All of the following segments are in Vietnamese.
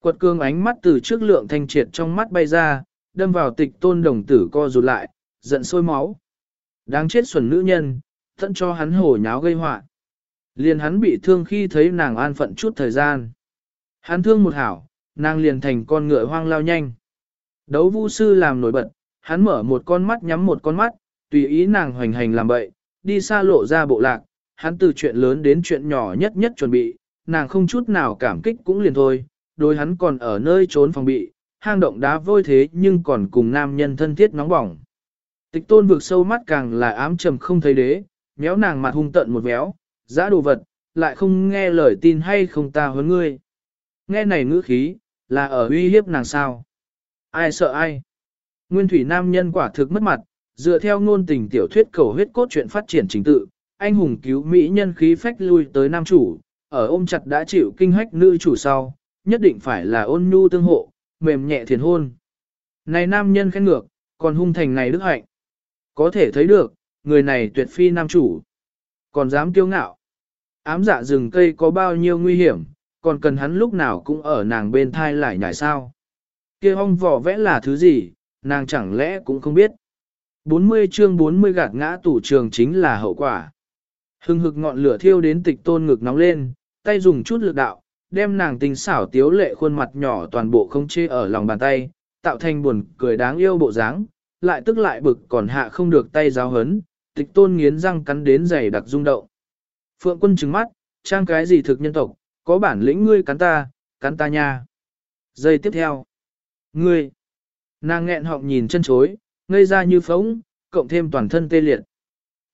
Quật cương ánh mắt từ trước lượng thanh triệt trong mắt bay ra, đâm vào tịch tôn đồng tử co rụt lại, giận sôi máu. Đáng chết xuẩn nữ nhân, tận cho hắn hổ nháo gây họa Liền hắn bị thương khi thấy nàng an phận chút thời gian. Hắn thương một hảo, nàng liền thành con ngựa hoang lao nhanh. Đấu vu sư làm nổi bật, hắn mở một con mắt nhắm một con mắt, tùy ý nàng hoành hành làm bậy, đi xa lộ ra bộ lạc, hắn từ chuyện lớn đến chuyện nhỏ nhất nhất chuẩn bị, nàng không chút nào cảm kích cũng liền thôi, đối hắn còn ở nơi trốn phòng bị, hang động đá vôi thế nhưng còn cùng nam nhân thân thiết nóng bỏng. Tịch tôn vực sâu mắt càng là ám trầm không thấy đế, méo nàng mặt hung tận một véo, giã đồ vật, lại không nghe lời tin hay không ta huấn ngươi. Nghe này ngữ khí, là ở uy hiếp nàng sao. Ai sợ ai? Nguyên thủy nam nhân quả thực mất mặt, dựa theo ngôn tình tiểu thuyết cầu huyết cốt chuyện phát triển chính tự, anh hùng cứu mỹ nhân khí phách lui tới nam chủ, ở ôm chặt đã chịu kinh hách nữ chủ sau, nhất định phải là ôn nhu tương hộ, mềm nhẹ thiền hôn. Này nam nhân khen ngược, còn hung thành này đức hạnh. Có thể thấy được, người này tuyệt phi nam chủ. Còn dám kiêu ngạo. Ám dạ rừng cây có bao nhiêu nguy hiểm, còn cần hắn lúc nào cũng ở nàng bên thai lại nhảy sao. kia hong vỏ vẽ là thứ gì, nàng chẳng lẽ cũng không biết. 40 chương 40 gạt ngã tủ trường chính là hậu quả. Hưng hực ngọn lửa thiêu đến tịch tôn ngực nóng lên, tay dùng chút lực đạo, đem nàng tình xảo tiếu lệ khuôn mặt nhỏ toàn bộ không chê ở lòng bàn tay, tạo thành buồn cười đáng yêu bộ dáng, lại tức lại bực còn hạ không được tay giáo hấn, tịch tôn nghiến răng cắn đến dày đặc rung động. Phượng quân trừng mắt, trang cái gì thực nhân tộc, có bản lĩnh ngươi cắn ta, cắn ta nha. Giây tiếp theo. Ngươi. Nàng nghẹn họng nhìn chân chối, ngây ra như phóng, cộng thêm toàn thân tê liệt.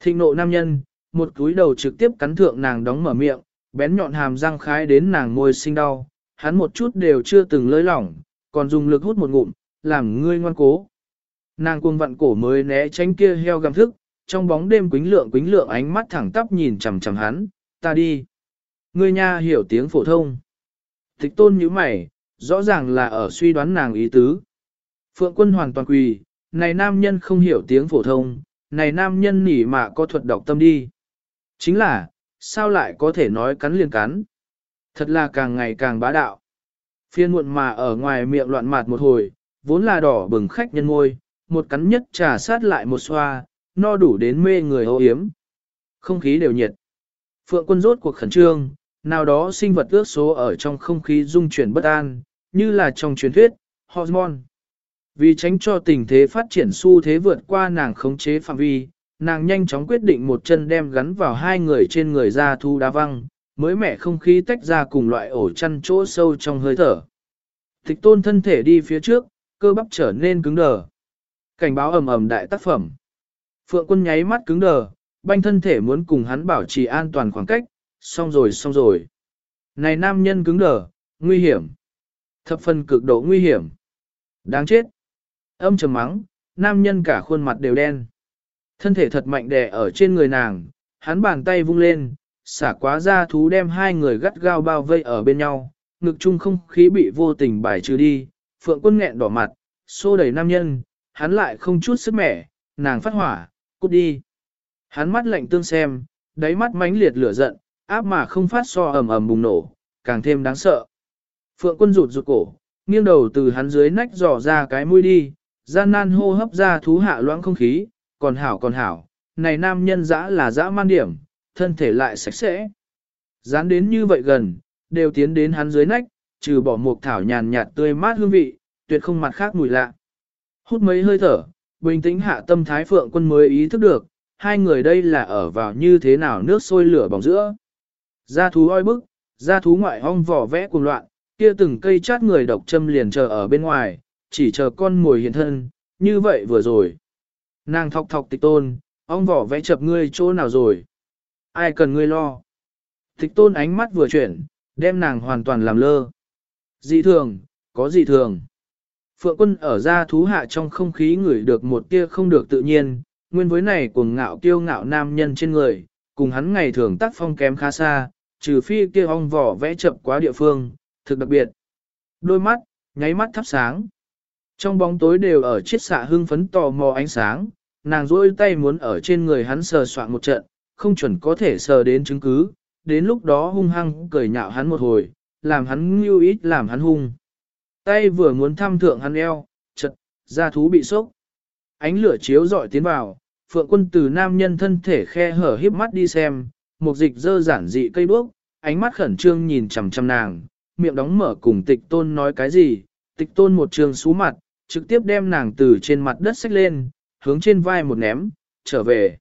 Thịnh nộ nam nhân, một cúi đầu trực tiếp cắn thượng nàng đóng mở miệng, bén nhọn hàm răng khái đến nàng môi sinh đau, hắn một chút đều chưa từng lơi lỏng, còn dùng lực hút một ngụm, làm ngươi ngoan cố. Nàng cuồng vặn cổ mới né tránh kia heo gầm thức, trong bóng đêm quính lượng quính lượng ánh mắt thẳng tắp nhìn chằm chằm hắn, ta đi. Ngươi nha hiểu tiếng phổ thông. Thích tôn như mày, rõ ràng là ở suy đoán nàng ý tứ. Phượng quân hoàn toàn quỳ, này nam nhân không hiểu tiếng phổ thông, này nam nhân nỉ mà có thuật đọc tâm đi. Chính là, sao lại có thể nói cắn liền cắn? Thật là càng ngày càng bá đạo. Phiên muộn mà ở ngoài miệng loạn mạt một hồi, vốn là đỏ bừng khách nhân ngôi, một cắn nhất trà sát lại một xoa, no đủ đến mê người hô hiếm. Không khí đều nhiệt. Phượng quân rốt cuộc khẩn trương, nào đó sinh vật ước số ở trong không khí dung chuyển bất an, như là trong truyền thuyết, hormone. Vì tránh cho tình thế phát triển xu thế vượt qua nàng khống chế phạm vi, nàng nhanh chóng quyết định một chân đem gắn vào hai người trên người ra thu đá văng, mới mẻ không khí tách ra cùng loại ổ chăn chỗ sâu trong hơi thở. Tịch tôn thân thể đi phía trước, cơ bắp trở nên cứng đờ. Cảnh báo ầm ầm đại tác phẩm. Phượng quân nháy mắt cứng đờ, banh thân thể muốn cùng hắn bảo trì an toàn khoảng cách, xong rồi xong rồi. Này nam nhân cứng đờ, nguy hiểm. Thập phần cực độ nguy hiểm. Đáng chết. Âm trầm mắng, nam nhân cả khuôn mặt đều đen. Thân thể thật mạnh đè ở trên người nàng, hắn bàn tay vung lên, xả quá ra thú đem hai người gắt gao bao vây ở bên nhau, ngực chung không khí bị vô tình bài trừ đi, phượng quân nghẹn đỏ mặt, xô đẩy nam nhân, hắn lại không chút sức mẻ, nàng phát hỏa, cút đi. Hắn mắt lạnh tương xem, đáy mắt mãnh liệt lửa giận, áp mà không phát so ầm ầm bùng nổ, càng thêm đáng sợ. Phượng quân rụt rụt cổ, nghiêng đầu từ hắn dưới nách dò ra cái mũi đi, gian nan hô hấp ra thú hạ loãng không khí, còn hảo còn hảo, này nam nhân dã là dã man điểm, thân thể lại sạch sẽ. Dán đến như vậy gần, đều tiến đến hắn dưới nách, trừ bỏ mục thảo nhàn nhạt tươi mát hương vị, tuyệt không mặt khác mùi lạ. Hút mấy hơi thở, bình tĩnh hạ tâm thái phượng quân mới ý thức được, hai người đây là ở vào như thế nào nước sôi lửa bỏng giữa. Gia thú oi bức, gia thú ngoại hong vỏ vẽ cuồng loạn, kia từng cây chát người độc châm liền chờ ở bên ngoài, chỉ chờ con mồi hiện thân, như vậy vừa rồi. Nàng thọc thọc tịch tôn, ông vỏ vẽ chập ngươi chỗ nào rồi? Ai cần ngươi lo? Tịch tôn ánh mắt vừa chuyển, đem nàng hoàn toàn làm lơ. Dị thường, có dị thường. Phượng quân ở ra thú hạ trong không khí ngửi được một tia không được tự nhiên, nguyên với này cuồng ngạo kiêu ngạo nam nhân trên người, cùng hắn ngày thường tác phong kém khá xa, trừ phi kia ong vỏ vẽ chậm quá địa phương, thực đặc biệt. Đôi mắt, nháy mắt thắp sáng. Trong bóng tối đều ở chiết xạ hưng phấn tò mò ánh sáng, nàng rôi tay muốn ở trên người hắn sờ soạn một trận, không chuẩn có thể sờ đến chứng cứ, đến lúc đó hung hăng cười nhạo hắn một hồi, làm hắn ngưu ít làm hắn hung. tay vừa muốn thăm thượng hắn eo, chật, da thú bị sốc. Ánh lửa chiếu dọi tiến vào, phượng quân từ nam nhân thân thể khe hở híp mắt đi xem, một dịch dơ giản dị cây đuốc, ánh mắt khẩn trương nhìn chằm chằm nàng, miệng đóng mở cùng tịch tôn nói cái gì, tịch tôn một trường xú mặt, trực tiếp đem nàng từ trên mặt đất xách lên, hướng trên vai một ném, trở về.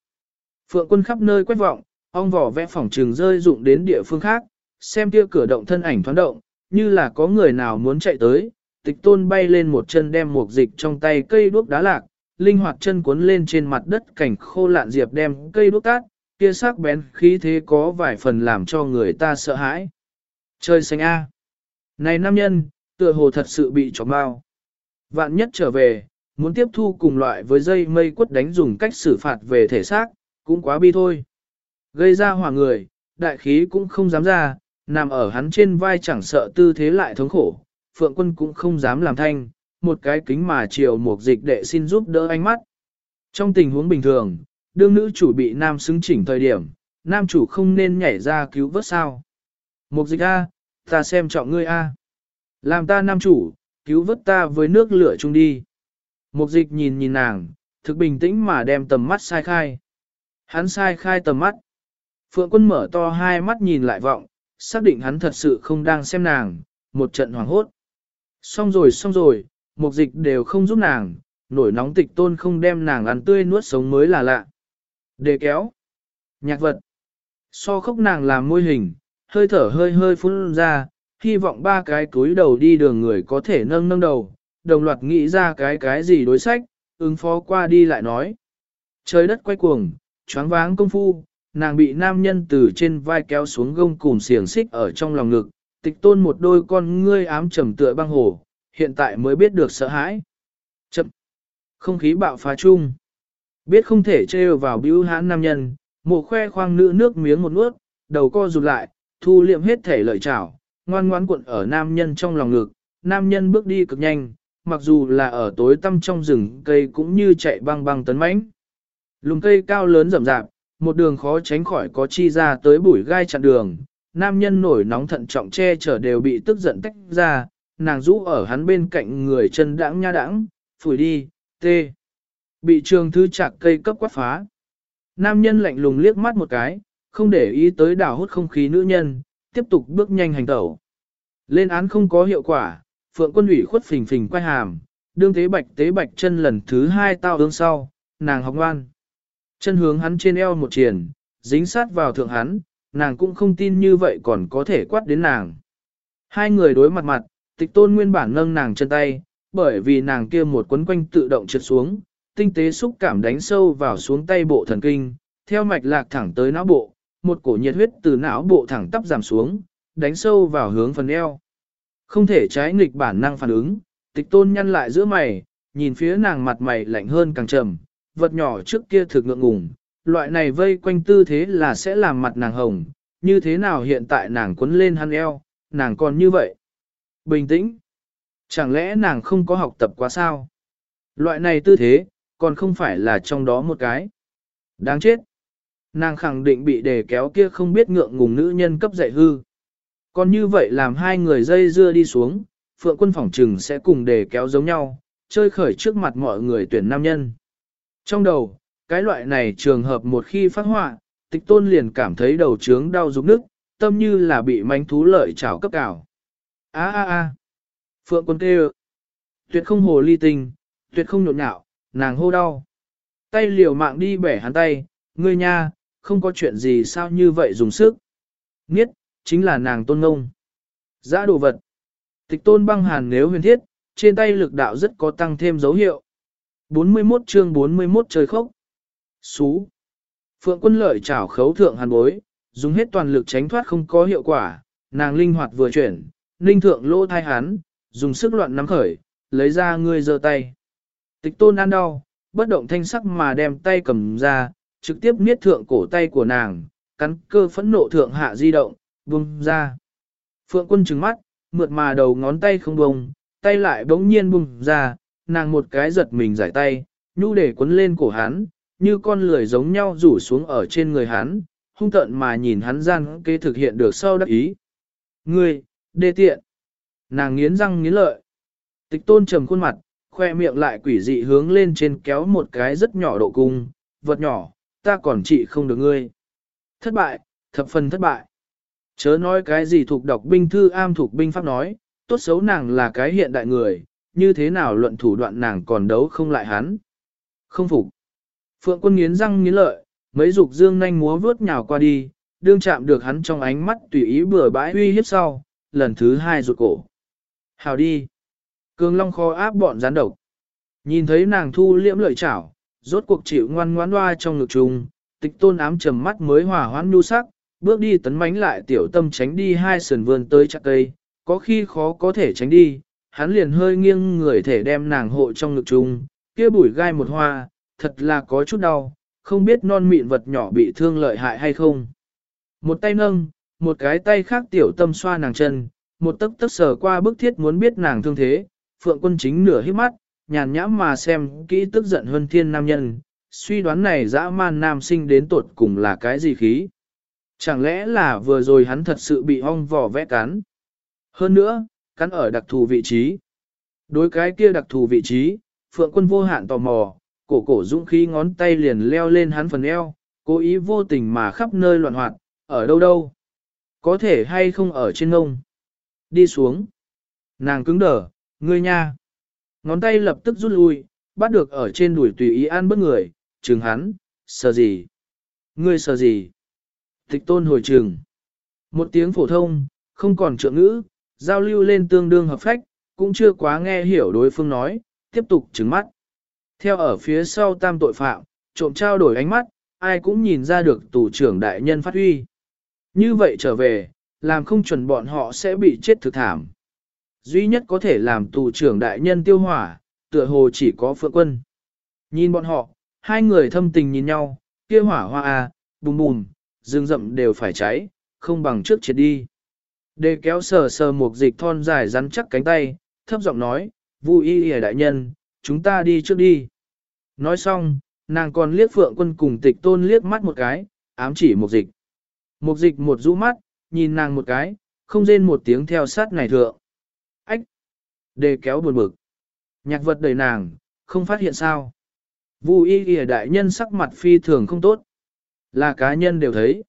Phượng quân khắp nơi quét vọng, ong vỏ vẽ phòng trường rơi dụng đến địa phương khác, xem kia cửa động thân ảnh thoáng động, như là có người nào muốn chạy tới, tịch tôn bay lên một chân đem một dịch trong tay cây đuốc đá lạc, linh hoạt chân cuốn lên trên mặt đất cảnh khô lạn diệp đem cây đuốc tát, kia sắc bén khí thế có vài phần làm cho người ta sợ hãi. Chơi xanh A. Này nam nhân, tựa hồ thật sự bị chóng bao. Vạn nhất trở về, muốn tiếp thu cùng loại với dây mây quất đánh dùng cách xử phạt về thể xác, cũng quá bi thôi. Gây ra hỏa người, đại khí cũng không dám ra, nằm ở hắn trên vai chẳng sợ tư thế lại thống khổ, phượng quân cũng không dám làm thanh, một cái kính mà chiều một dịch đệ xin giúp đỡ ánh mắt. Trong tình huống bình thường, đương nữ chủ bị nam xứng chỉnh thời điểm, nam chủ không nên nhảy ra cứu vớt sao. Một dịch A, ta xem trọng ngươi A. Làm ta nam chủ, cứu vớt ta với nước lửa chung đi. Mục dịch nhìn nhìn nàng, thực bình tĩnh mà đem tầm mắt sai khai. Hắn sai khai tầm mắt. Phượng quân mở to hai mắt nhìn lại vọng, xác định hắn thật sự không đang xem nàng, một trận hoảng hốt. Xong rồi xong rồi, mục dịch đều không giúp nàng, nổi nóng tịch tôn không đem nàng ăn tươi nuốt sống mới là lạ. Đề kéo. Nhạc vật. So khóc nàng làm môi hình, hơi thở hơi hơi phun ra, hy vọng ba cái túi đầu đi đường người có thể nâng nâng đầu, đồng loạt nghĩ ra cái cái gì đối sách, ứng phó qua đi lại nói. Trời đất quay cuồng, choáng váng công phu, nàng bị nam nhân từ trên vai kéo xuống gông cùm xiềng xích ở trong lòng ngực, tịch tôn một đôi con ngươi ám trầm tựa băng hồ, hiện tại mới biết được sợ hãi. Chậm. Không khí bạo phá chung. Biết không thể trêu vào bưu hãn nam nhân, mồ khoe khoang nữ nước miếng một nuốt, đầu co rụt lại, thu liệm hết thể lợi trảo, ngoan ngoãn cuộn ở nam nhân trong lòng ngực, nam nhân bước đi cực nhanh, mặc dù là ở tối tăm trong rừng cây cũng như chạy băng băng tấn mãnh. Lùng cây cao lớn rậm rạp, một đường khó tránh khỏi có chi ra tới bụi gai chặn đường, nam nhân nổi nóng thận trọng che chở đều bị tức giận tách ra, nàng rũ ở hắn bên cạnh người chân đãng nha đãng, phủi đi, tê. Bị trường thư chạc cây cấp quát phá. Nam nhân lạnh lùng liếc mắt một cái, không để ý tới đảo hút không khí nữ nhân, tiếp tục bước nhanh hành tẩu. Lên án không có hiệu quả, phượng quân ủy khuất phình phình quay hàm, đương tế bạch tế bạch chân lần thứ hai tao hướng sau, nàng học ngoan. Chân hướng hắn trên eo một triển, dính sát vào thượng hắn, nàng cũng không tin như vậy còn có thể quát đến nàng. Hai người đối mặt mặt, tịch tôn nguyên bản nâng nàng chân tay, bởi vì nàng kia một quấn quanh tự động trượt xuống, tinh tế xúc cảm đánh sâu vào xuống tay bộ thần kinh, theo mạch lạc thẳng tới não bộ, một cổ nhiệt huyết từ não bộ thẳng tắp giảm xuống, đánh sâu vào hướng phần eo. Không thể trái nghịch bản năng phản ứng, tịch tôn nhăn lại giữa mày, nhìn phía nàng mặt mày lạnh hơn càng trầm, vật nhỏ trước kia thực ngượng ngùng, loại này vây quanh tư thế là sẽ làm mặt nàng hồng, như thế nào hiện tại nàng quấn lên hắn eo, nàng còn như vậy. Bình tĩnh. Chẳng lẽ nàng không có học tập quá sao? Loại này tư thế, còn không phải là trong đó một cái. Đáng chết. Nàng khẳng định bị đề kéo kia không biết ngượng ngùng nữ nhân cấp dạy hư. Còn như vậy làm hai người dây dưa đi xuống, phượng quân phỏng trừng sẽ cùng đề kéo giống nhau, chơi khởi trước mặt mọi người tuyển nam nhân. Trong đầu, cái loại này trường hợp một khi phát họa, tịch tôn liền cảm thấy đầu trướng đau rụng nức, tâm như là bị mánh thú lợi chảo cấp cào. A a a. Phượng quân kêu. Tuyệt không hồ ly tình, tuyệt không nhộn nhạo, nàng hô đau. Tay liều mạng đi bẻ hắn tay, ngươi nha, không có chuyện gì sao như vậy dùng sức. Nghiết, chính là nàng tôn ngông. Giã đồ vật. Tịch tôn băng hàn nếu huyền thiết, trên tay lực đạo rất có tăng thêm dấu hiệu. 41 chương 41 trời khốc. Xú. Phượng quân lợi chảo khấu thượng hàn bối, dùng hết toàn lực tránh thoát không có hiệu quả, nàng linh hoạt vừa chuyển, ninh thượng lỗ thai hắn, dùng sức loạn nắm khởi, lấy ra ngươi giơ tay. Tịch tôn ăn đau, bất động thanh sắc mà đem tay cầm ra, trực tiếp miết thượng cổ tay của nàng, cắn cơ phẫn nộ thượng hạ di động, buông ra. Phượng quân trừng mắt, mượt mà đầu ngón tay không bông, tay lại bỗng nhiên bung ra, nàng một cái giật mình giải tay, nhu để quấn lên cổ hắn, như con lười giống nhau rủ xuống ở trên người hắn, hung tận mà nhìn hắn gian kê thực hiện được sau đắc ý. Ngươi, đê tiện. Nàng nghiến răng nghiến lợi. Tịch tôn trầm khuôn mặt, khoe miệng lại quỷ dị hướng lên trên kéo một cái rất nhỏ độ cung, vật nhỏ, ta còn trị không được ngươi. Thất bại, thập phần thất bại. Chớ nói cái gì thuộc đọc binh thư am thuộc binh pháp nói, tốt xấu nàng là cái hiện đại người, như thế nào luận thủ đoạn nàng còn đấu không lại hắn. Không phục. Phượng quân nghiến răng nghiến lợi, mấy dục dương nhanh múa vướt nhào qua đi, đương chạm được hắn trong ánh mắt tùy ý bừa bãi uy hiếp sau, lần thứ hai rụt cổ. Hào đi. Cường long kho áp bọn gián độc. Nhìn thấy nàng thu liễm lợi chảo, rốt cuộc chịu ngoan ngoãn loa trong ngực trùng, tịch tôn ám trầm mắt mới hòa hoãn nhu sắc, bước đi tấn mánh lại tiểu tâm tránh đi hai sườn vườn tới chặt cây, có khi khó có thể tránh đi, hắn liền hơi nghiêng người thể đem nàng hộ trong ngực trùng, kia bụi gai một hoa, thật là có chút đau, không biết non mịn vật nhỏ bị thương lợi hại hay không. Một tay nâng, một cái tay khác tiểu tâm xoa nàng chân, một tấc tấc sờ qua bức thiết muốn biết nàng thương thế, phượng quân chính nửa hít mắt, nhàn nhãm mà xem kỹ tức giận hơn thiên nam nhân, suy đoán này dã man nam sinh đến tột cùng là cái gì khí. Chẳng lẽ là vừa rồi hắn thật sự bị ong vỏ vẽ cắn. Hơn nữa, cắn ở đặc thù vị trí. Đối cái kia đặc thù vị trí, phượng quân vô hạn tò mò, cổ cổ dũng khí ngón tay liền leo lên hắn phần eo, cố ý vô tình mà khắp nơi loạn hoạt, ở đâu đâu. Có thể hay không ở trên ngông. Đi xuống. Nàng cứng đờ, ngươi nha. Ngón tay lập tức rút lui, bắt được ở trên đùi tùy ý ăn bất người, trừng hắn, sợ gì? Ngươi sợ gì? Tịch tôn hồi trừng. Một tiếng phổ thông, không còn trượng ngữ, giao lưu lên tương đương hợp phách, cũng chưa quá nghe hiểu đối phương nói, tiếp tục trừng mắt. Theo ở phía sau tam tội phạm, trộm trao đổi ánh mắt, ai cũng nhìn ra được tù trưởng đại nhân phát huy. Như vậy trở về, làm không chuẩn bọn họ sẽ bị chết thực thảm. Duy nhất có thể làm tù trưởng đại nhân tiêu hỏa, tựa hồ chỉ có phượng quân. Nhìn bọn họ, hai người thâm tình nhìn nhau, kia hỏa hoa à, bùm bùm, rừng rậm đều phải cháy, không bằng trước chết đi. Đề kéo sờ sờ một dịch thon dài rắn chắc cánh tay, thấp giọng nói, vui y đại nhân, chúng ta đi trước đi. Nói xong, nàng còn liếc phượng quân cùng tịch tôn liếc mắt một cái, ám chỉ một dịch. Một dịch một rũ mắt, nhìn nàng một cái, không rên một tiếng theo sát này thượng. Đề kéo buồn bực. Nhạc vật đầy nàng, không phát hiện sao. Vu y ghi đại nhân sắc mặt phi thường không tốt. Là cá nhân đều thấy.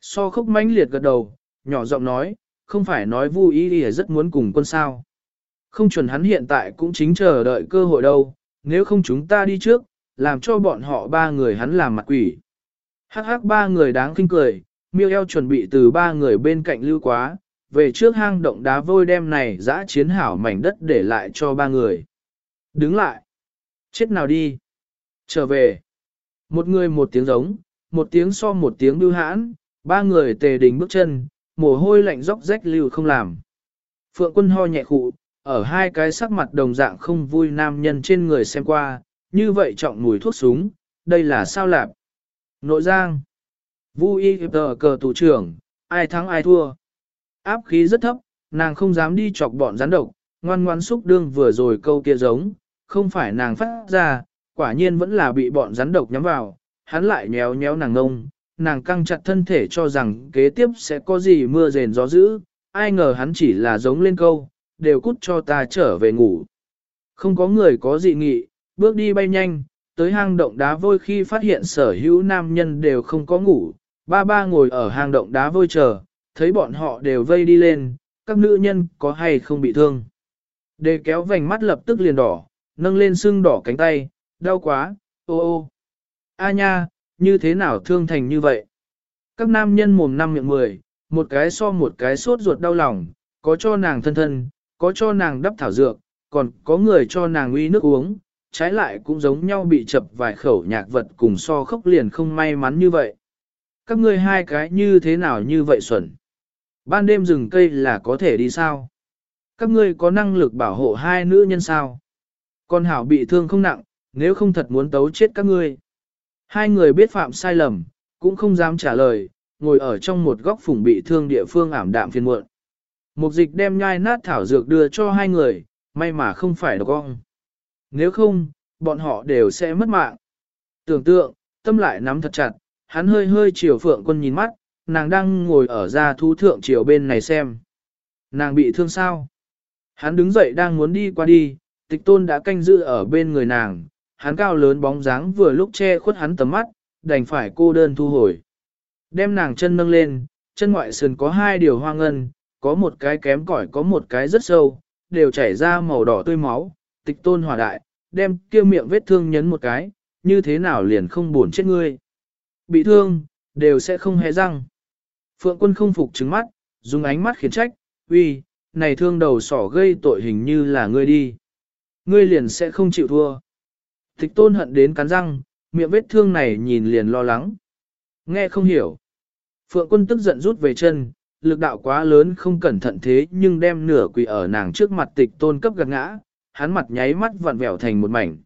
So khốc mãnh liệt gật đầu, nhỏ giọng nói, không phải nói Vu y ghi rất muốn cùng quân sao. Không chuẩn hắn hiện tại cũng chính chờ đợi cơ hội đâu, nếu không chúng ta đi trước, làm cho bọn họ ba người hắn làm mặt quỷ. Hắc hắc ba người đáng kinh cười, miêu eo chuẩn bị từ ba người bên cạnh lưu quá, về trước hang động đá vôi đem này dã chiến hảo mảnh đất để lại cho ba người. Đứng lại. Chết nào đi. Trở về. Một người một tiếng giống, một tiếng so một tiếng bưu hãn, ba người tề đình bước chân, mồ hôi lạnh róc rách lưu không làm. Phượng quân ho nhẹ khụ, ở hai cái sắc mặt đồng dạng không vui nam nhân trên người xem qua, như vậy trọng mùi thuốc súng, đây là sao lạp. Nội giang. Vu y tờ cờ tù trưởng, ai thắng ai thua. Áp khí rất thấp, nàng không dám đi chọc bọn rắn độc, ngoan ngoan xúc đương vừa rồi câu kia giống, không phải nàng phát ra, quả nhiên vẫn là bị bọn rắn độc nhắm vào, hắn lại nhéo nhéo nàng ngông, nàng căng chặt thân thể cho rằng kế tiếp sẽ có gì mưa rền gió dữ, ai ngờ hắn chỉ là giống lên câu, đều cút cho ta trở về ngủ. Không có người có dị nghị, bước đi bay nhanh, tới hang động đá vôi khi phát hiện sở hữu nam nhân đều không có ngủ, ba ba ngồi ở hang động đá vôi chờ, thấy bọn họ đều vây đi lên, các nữ nhân có hay không bị thương. Đề kéo vành mắt lập tức liền đỏ, nâng lên sưng đỏ cánh tay, đau quá, ô ô. A nha, như thế nào thương thành như vậy? Các nam nhân mồm năm miệng mười, một cái so một cái sốt ruột đau lòng, có cho nàng thân thân, có cho nàng đắp thảo dược, còn có người cho nàng uy nước uống, trái lại cũng giống nhau bị chập vài khẩu nhạc vật cùng so khốc liền không may mắn như vậy. Các ngươi hai cái như thế nào như vậy xuẩn? Ban đêm rừng cây là có thể đi sao? Các ngươi có năng lực bảo hộ hai nữ nhân sao? Con hảo bị thương không nặng, nếu không thật muốn tấu chết các ngươi. Hai người biết phạm sai lầm, cũng không dám trả lời, ngồi ở trong một góc phủng bị thương địa phương ảm đạm phiền muộn. Mục dịch đem nhai nát thảo dược đưa cho hai người, may mà không phải độc ong. Nếu không, bọn họ đều sẽ mất mạng. Tưởng tượng, tâm lại nắm thật chặt, hắn hơi hơi chiều phượng quân nhìn mắt, nàng đang ngồi ở ra thú thượng chiều bên này xem. Nàng bị thương sao? Hắn đứng dậy đang muốn đi qua đi, tịch tôn đã canh giữ ở bên người nàng, hắn cao lớn bóng dáng vừa lúc che khuất hắn tầm mắt, đành phải cô đơn thu hồi. Đem nàng chân nâng lên, chân ngoại sườn có hai điều hoa ngân, có một cái kém cỏi có một cái rất sâu, đều chảy ra màu đỏ tươi máu, tịch tôn hòa đại, đem kia miệng vết thương nhấn một cái, như thế nào liền không buồn chết ngươi. Bị thương, đều sẽ không hề răng. Phượng quân không phục trứng mắt, dùng ánh mắt khiển trách, uy, này thương đầu sỏ gây tội hình như là ngươi đi. Ngươi liền sẽ không chịu thua. Tịch tôn hận đến cắn răng, miệng vết thương này nhìn liền lo lắng. Nghe không hiểu. Phượng quân tức giận rút về chân, lực đạo quá lớn không cẩn thận thế nhưng đem nửa quỳ ở nàng trước mặt tịch tôn cấp gạt ngã, hắn mặt nháy mắt vặn vẹo thành một mảnh.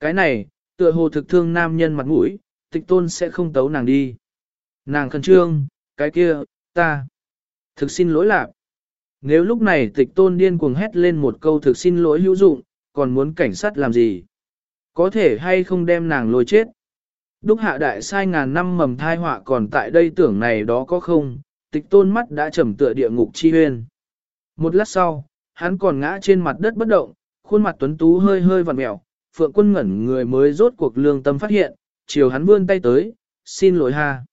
Cái này, tựa hồ thực thương nam nhân mặt mũi, tịch tôn sẽ không tấu nàng đi. Nàng khẩn trương, cái kia, ta. Thực xin lỗi lạc. Nếu lúc này tịch tôn điên cuồng hét lên một câu thực xin lỗi hữu dụng, còn muốn cảnh sát làm gì? Có thể hay không đem nàng lôi chết? Đúc hạ đại sai ngàn năm mầm thai họa còn tại đây tưởng này đó có không, tịch tôn mắt đã trầm tựa địa ngục chi huyên. Một lát sau, hắn còn ngã trên mặt đất bất động, khuôn mặt tuấn tú hơi hơi vặn mẹo, phượng quân ngẩn người mới rốt cuộc lương tâm phát hiện, chiều hắn vươn tay tới, xin lỗi ha.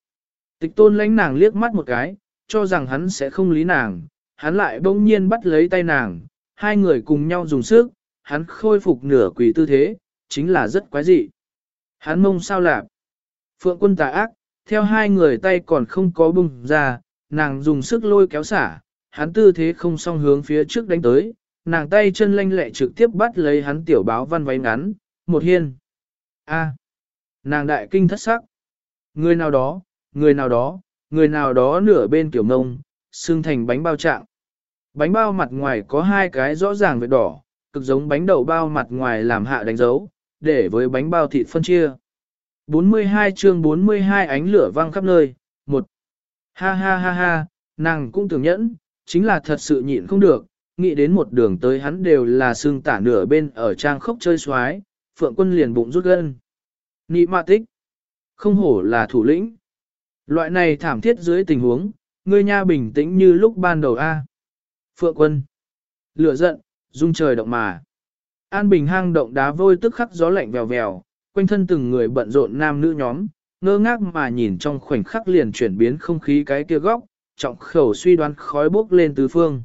Tịch tôn lánh nàng liếc mắt một cái, cho rằng hắn sẽ không lý nàng, hắn lại bỗng nhiên bắt lấy tay nàng, hai người cùng nhau dùng sức, hắn khôi phục nửa quỷ tư thế, chính là rất quái dị. Hắn mông sao lạp. Phượng quân tà ác, theo hai người tay còn không có bung ra, nàng dùng sức lôi kéo xả, hắn tư thế không song hướng phía trước đánh tới, nàng tay chân lanh lẹ trực tiếp bắt lấy hắn tiểu báo văn váy ngắn, một hiên. A. nàng đại kinh thất sắc. Người nào đó, người nào đó, người nào đó nửa bên kiểu ngông, xương thành bánh bao trạng. Bánh bao mặt ngoài có hai cái rõ ràng vệt đỏ, cực giống bánh đậu bao mặt ngoài làm hạ đánh dấu, để với bánh bao thịt phân chia. 42 chương 42 ánh lửa vang khắp nơi, một Ha ha ha ha, nàng cũng tưởng nhẫn, chính là thật sự nhịn không được, nghĩ đến một đường tới hắn đều là xương tả nửa bên ở trang khốc chơi xoái, phượng quân liền bụng rút gân. Nị mạ tích, không hổ là thủ lĩnh. Loại này thảm thiết dưới tình huống, ngươi nha bình tĩnh như lúc ban đầu A. Phượng quân, lửa giận, dung trời động mà. An bình hang động đá vôi tức khắc gió lạnh vèo vèo, quanh thân từng người bận rộn nam nữ nhóm, ngơ ngác mà nhìn trong khoảnh khắc liền chuyển biến không khí cái kia góc, trọng khẩu suy đoán khói bốc lên tứ phương.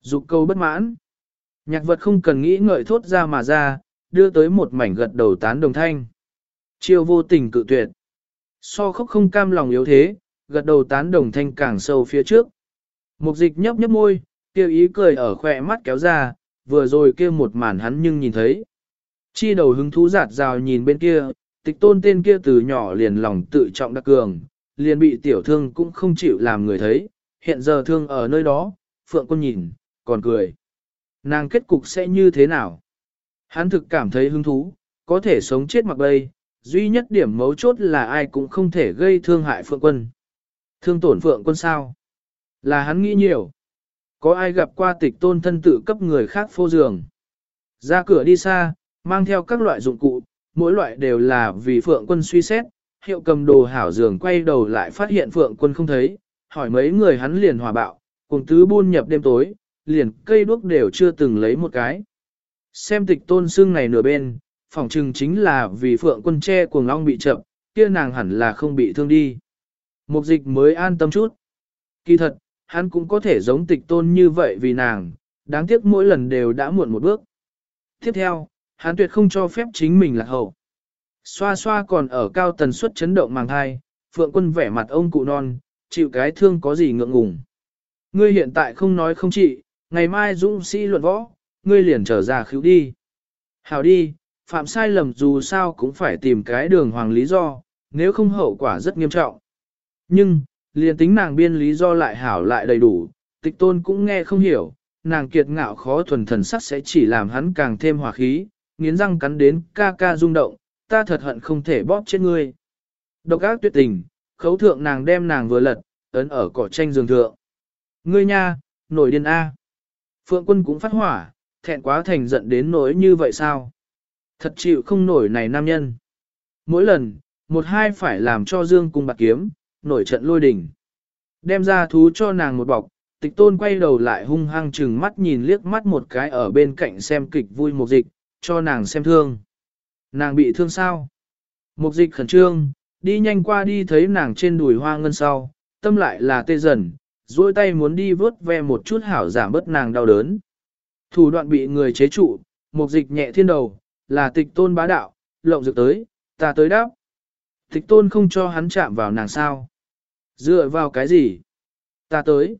Dục câu bất mãn. Nhạc vật không cần nghĩ ngợi thốt ra mà ra, đưa tới một mảnh gật đầu tán đồng thanh. Chiêu vô tình cự tuyệt. So khóc không cam lòng yếu thế, gật đầu tán đồng thanh càng sâu phía trước. Mục dịch nhấp nhấp môi, kêu ý cười ở khỏe mắt kéo ra, vừa rồi kêu một màn hắn nhưng nhìn thấy. Chi đầu hứng thú giạt rào nhìn bên kia, tịch tôn tên kia từ nhỏ liền lòng tự trọng đặc cường, liền bị tiểu thương cũng không chịu làm người thấy, hiện giờ thương ở nơi đó, phượng quân nhìn, còn cười. Nàng kết cục sẽ như thế nào? Hắn thực cảm thấy hứng thú, có thể sống chết mặc bay, duy nhất điểm mấu chốt là ai cũng không thể gây thương hại phượng quân. Thương tổn phượng quân sao? Là hắn nghĩ nhiều. Có ai gặp qua tịch tôn thân tự cấp người khác phô giường? Ra cửa đi xa, mang theo các loại dụng cụ, mỗi loại đều là vì Phượng quân suy xét, hiệu cầm đồ hảo giường quay đầu lại phát hiện Phượng quân không thấy, hỏi mấy người hắn liền hòa bạo, cùng tứ buôn nhập đêm tối, liền cây đuốc đều chưa từng lấy một cái. Xem tịch tôn xương này nửa bên, phỏng chừng chính là vì Phượng quân che cuồng long bị chậm, kia nàng hẳn là không bị thương đi. Mục dịch mới an tâm chút. Kỳ thật, hắn cũng có thể giống tịch tôn như vậy vì nàng, đáng tiếc mỗi lần đều đã muộn một bước. Tiếp theo, hắn tuyệt không cho phép chính mình là hậu. Xoa xoa còn ở cao tần suất chấn động màng thai, phượng quân vẻ mặt ông cụ non, chịu cái thương có gì ngượng ngùng. Ngươi hiện tại không nói không trị, ngày mai dũng sĩ luận võ, ngươi liền trở ra khíu đi. Hảo đi, phạm sai lầm dù sao cũng phải tìm cái đường hoàng lý do, nếu không hậu quả rất nghiêm trọng. Nhưng, liền tính nàng biên lý do lại hảo lại đầy đủ, tịch tôn cũng nghe không hiểu, nàng kiệt ngạo khó thuần thần sắc sẽ chỉ làm hắn càng thêm hòa khí, nghiến răng cắn đến ca ca rung động, ta thật hận không thể bóp chết ngươi. Độc ác tuyệt tình, khấu thượng nàng đem nàng vừa lật, ấn ở cỏ tranh giường thượng. Ngươi nha, nổi điên A. Phượng quân cũng phát hỏa, thẹn quá thành giận đến nỗi như vậy sao? Thật chịu không nổi này nam nhân. Mỗi lần, một hai phải làm cho Dương cung bạc kiếm, nổi trận lôi đỉnh. Đem ra thú cho nàng một bọc, Tịch tôn quay đầu lại hung hăng chừng mắt nhìn liếc mắt một cái ở bên cạnh xem kịch vui một dịch, cho nàng xem thương. Nàng bị thương sao? Một dịch khẩn trương, đi nhanh qua đi thấy nàng trên đùi hoa ngân sau, tâm lại là tê dần, duỗi tay muốn đi vớt ve một chút hảo giảm bớt nàng đau đớn. Thủ đoạn bị người chế trụ, một dịch nhẹ thiên đầu, là tịch tôn bá đạo, lộng dược tới, ta tới đáp. Tịch tôn không cho hắn chạm vào nàng sao. Dựa vào cái gì? Ta tới.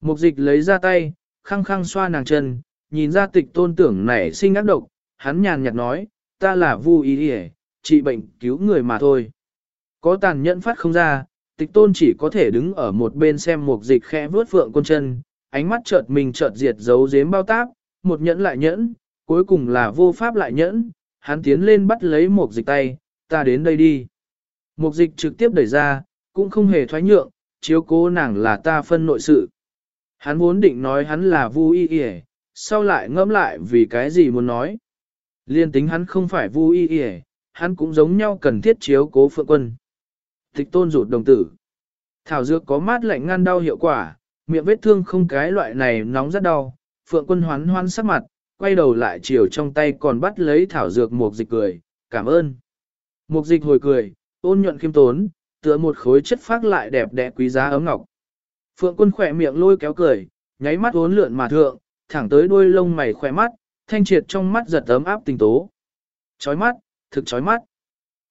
Mục dịch lấy ra tay, khăng khăng xoa nàng chân, nhìn ra tịch tôn tưởng nảy sinh ác độc, hắn nhàn nhạt nói, ta là vu ý hề, trị bệnh cứu người mà thôi. Có tàn nhẫn phát không ra, tịch tôn chỉ có thể đứng ở một bên xem mục dịch khẽ vướt phượng con chân, ánh mắt chợt mình chợt diệt giấu giếm bao táp, một nhẫn lại nhẫn, cuối cùng là vô pháp lại nhẫn, hắn tiến lên bắt lấy mục dịch tay, ta đến đây đi. Mục dịch trực tiếp đẩy ra, cũng không hề thoái nhượng, chiếu cố nàng là ta phân nội sự. Hắn muốn định nói hắn là vu y y, sau lại ngẫm lại vì cái gì muốn nói. Liên tính hắn không phải vu y y, hắn cũng giống nhau cần thiết chiếu cố phượng quân. Tịch tôn rụt đồng tử. Thảo dược có mát lạnh ngăn đau hiệu quả, miệng vết thương không cái loại này nóng rất đau. Phượng quân hoán hoan sắc mặt, quay đầu lại chiều trong tay còn bắt lấy thảo dược mục dịch cười, cảm ơn. Mục dịch hồi cười, ôn nhuận khiêm tốn, tựa một khối chất phát lại đẹp đẽ quý giá ấm ngọc. Phượng quân khỏe miệng lôi kéo cười, nháy mắt uốn lượn mà thượng, thẳng tới đuôi lông mày khỏe mắt, thanh triệt trong mắt giật ấm áp tình tố. Chói mắt, thực chói mắt.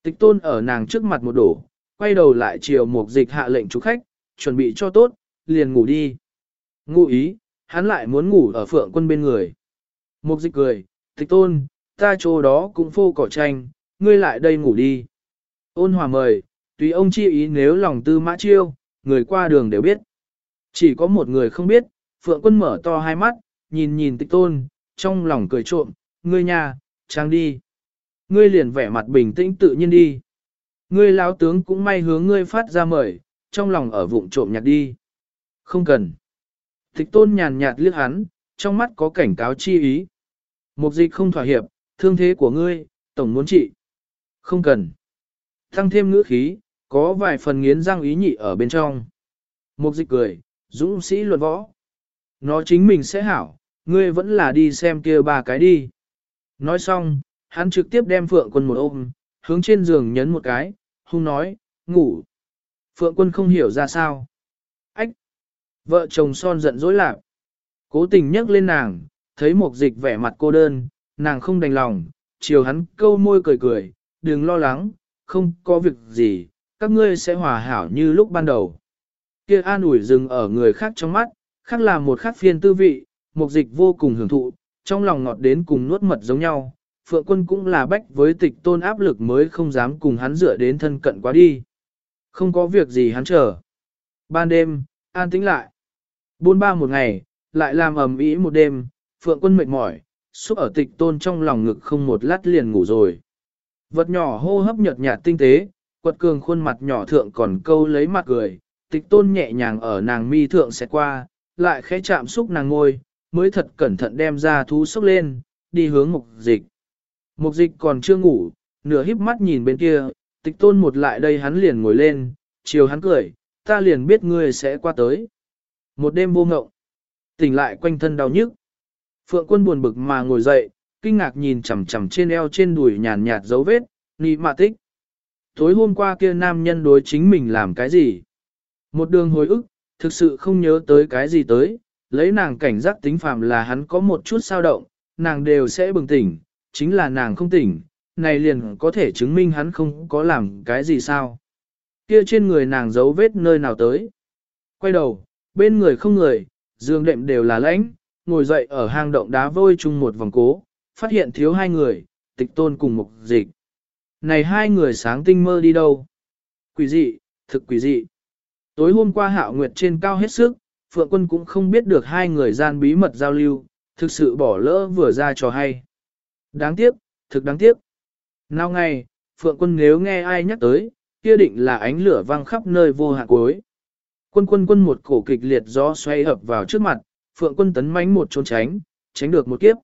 Tịch tôn ở nàng trước mặt một đổ, quay đầu lại chiều mục dịch hạ lệnh chú khách, chuẩn bị cho tốt, liền ngủ đi. Ngụ ý, hắn lại muốn ngủ ở phượng quân bên người. Mục dịch cười, tịch tôn, ta chỗ đó cũng phô cỏ tranh, ngươi lại đây ngủ đi. Ôn hòa mời, tùy ông chi ý nếu lòng tư mã chiêu, người qua đường đều biết. Chỉ có một người không biết, phượng quân mở to hai mắt, nhìn nhìn tịch tôn, trong lòng cười trộm, ngươi nhà, trang đi. Ngươi liền vẻ mặt bình tĩnh tự nhiên đi. Ngươi lão tướng cũng may hướng ngươi phát ra mời, trong lòng ở vụng trộm nhặt đi. Không cần. Tịch tôn nhàn nhạt liếc hắn, trong mắt có cảnh cáo chi ý. Mục dịch không thỏa hiệp, thương thế của ngươi, tổng muốn trị. Không cần. Tăng thêm ngữ khí, có vài phần nghiến răng ý nhị ở bên trong. Mục dịch cười, dũng sĩ luận võ. Nó chính mình sẽ hảo, ngươi vẫn là đi xem kia ba cái đi. Nói xong, hắn trực tiếp đem Phượng quân một ôm, hướng trên giường nhấn một cái, hung nói, ngủ. Phượng quân không hiểu ra sao. Ách! Vợ chồng son giận dỗi lạc. Cố tình nhắc lên nàng, thấy một dịch vẻ mặt cô đơn, nàng không đành lòng, chiều hắn câu môi cười cười, đừng lo lắng, không có việc gì, các ngươi sẽ hòa hảo như lúc ban đầu. Kia an ủi dừng ở người khác trong mắt, khác là một khác phiên tư vị, mục dịch vô cùng hưởng thụ, trong lòng ngọt đến cùng nuốt mật giống nhau. Phượng quân cũng là bách với tịch tôn áp lực mới không dám cùng hắn dựa đến thân cận quá đi. Không có việc gì hắn chờ. Ban đêm, an tĩnh lại. Buôn ba một ngày, lại làm ầm ĩ một đêm, phượng quân mệt mỏi, xúc ở tịch tôn trong lòng ngực không một lát liền ngủ rồi. Vật nhỏ hô hấp nhợt nhạt tinh tế, quật cường khuôn mặt nhỏ thượng còn câu lấy mặt cười, tịch tôn nhẹ nhàng ở nàng mi thượng sẽ qua, lại khẽ chạm xúc nàng ngôi, mới thật cẩn thận đem ra thú xúc lên, đi hướng mục dịch. Mục dịch còn chưa ngủ, nửa híp mắt nhìn bên kia, tịch tôn một lại đây hắn liền ngồi lên, chiều hắn cười, ta liền biết ngươi sẽ qua tới. Một đêm vô ngộng, tỉnh lại quanh thân đau nhức. Phượng quân buồn bực mà ngồi dậy, kinh ngạc nhìn chằm chằm trên eo trên đùi nhàn nhạt dấu vết, nị mạ tích. Tối hôm qua kia nam nhân đối chính mình làm cái gì? Một đường hồi ức, thực sự không nhớ tới cái gì tới, lấy nàng cảnh giác tính phạm là hắn có một chút sao động, nàng đều sẽ bừng tỉnh, chính là nàng không tỉnh, này liền có thể chứng minh hắn không có làm cái gì sao. Kia trên người nàng dấu vết nơi nào tới. Quay đầu, bên người không người, giường đệm đều là lãnh, ngồi dậy ở hang động đá vôi chung một vòng cố, phát hiện thiếu hai người, tịch tôn cùng mục dịch. Này hai người sáng tinh mơ đi đâu? Quỷ dị, thực quỷ dị. Tối hôm qua hạo nguyệt trên cao hết sức, Phượng Quân cũng không biết được hai người gian bí mật giao lưu, thực sự bỏ lỡ vừa ra trò hay. Đáng tiếc, thực đáng tiếc. Nào ngày, Phượng Quân nếu nghe ai nhắc tới, kia định là ánh lửa vang khắp nơi vô hạn cuối. Quân quân quân một cổ kịch liệt gió xoay ập vào trước mặt, Phượng Quân tấn mãnh một trốn tránh, tránh được một kiếp.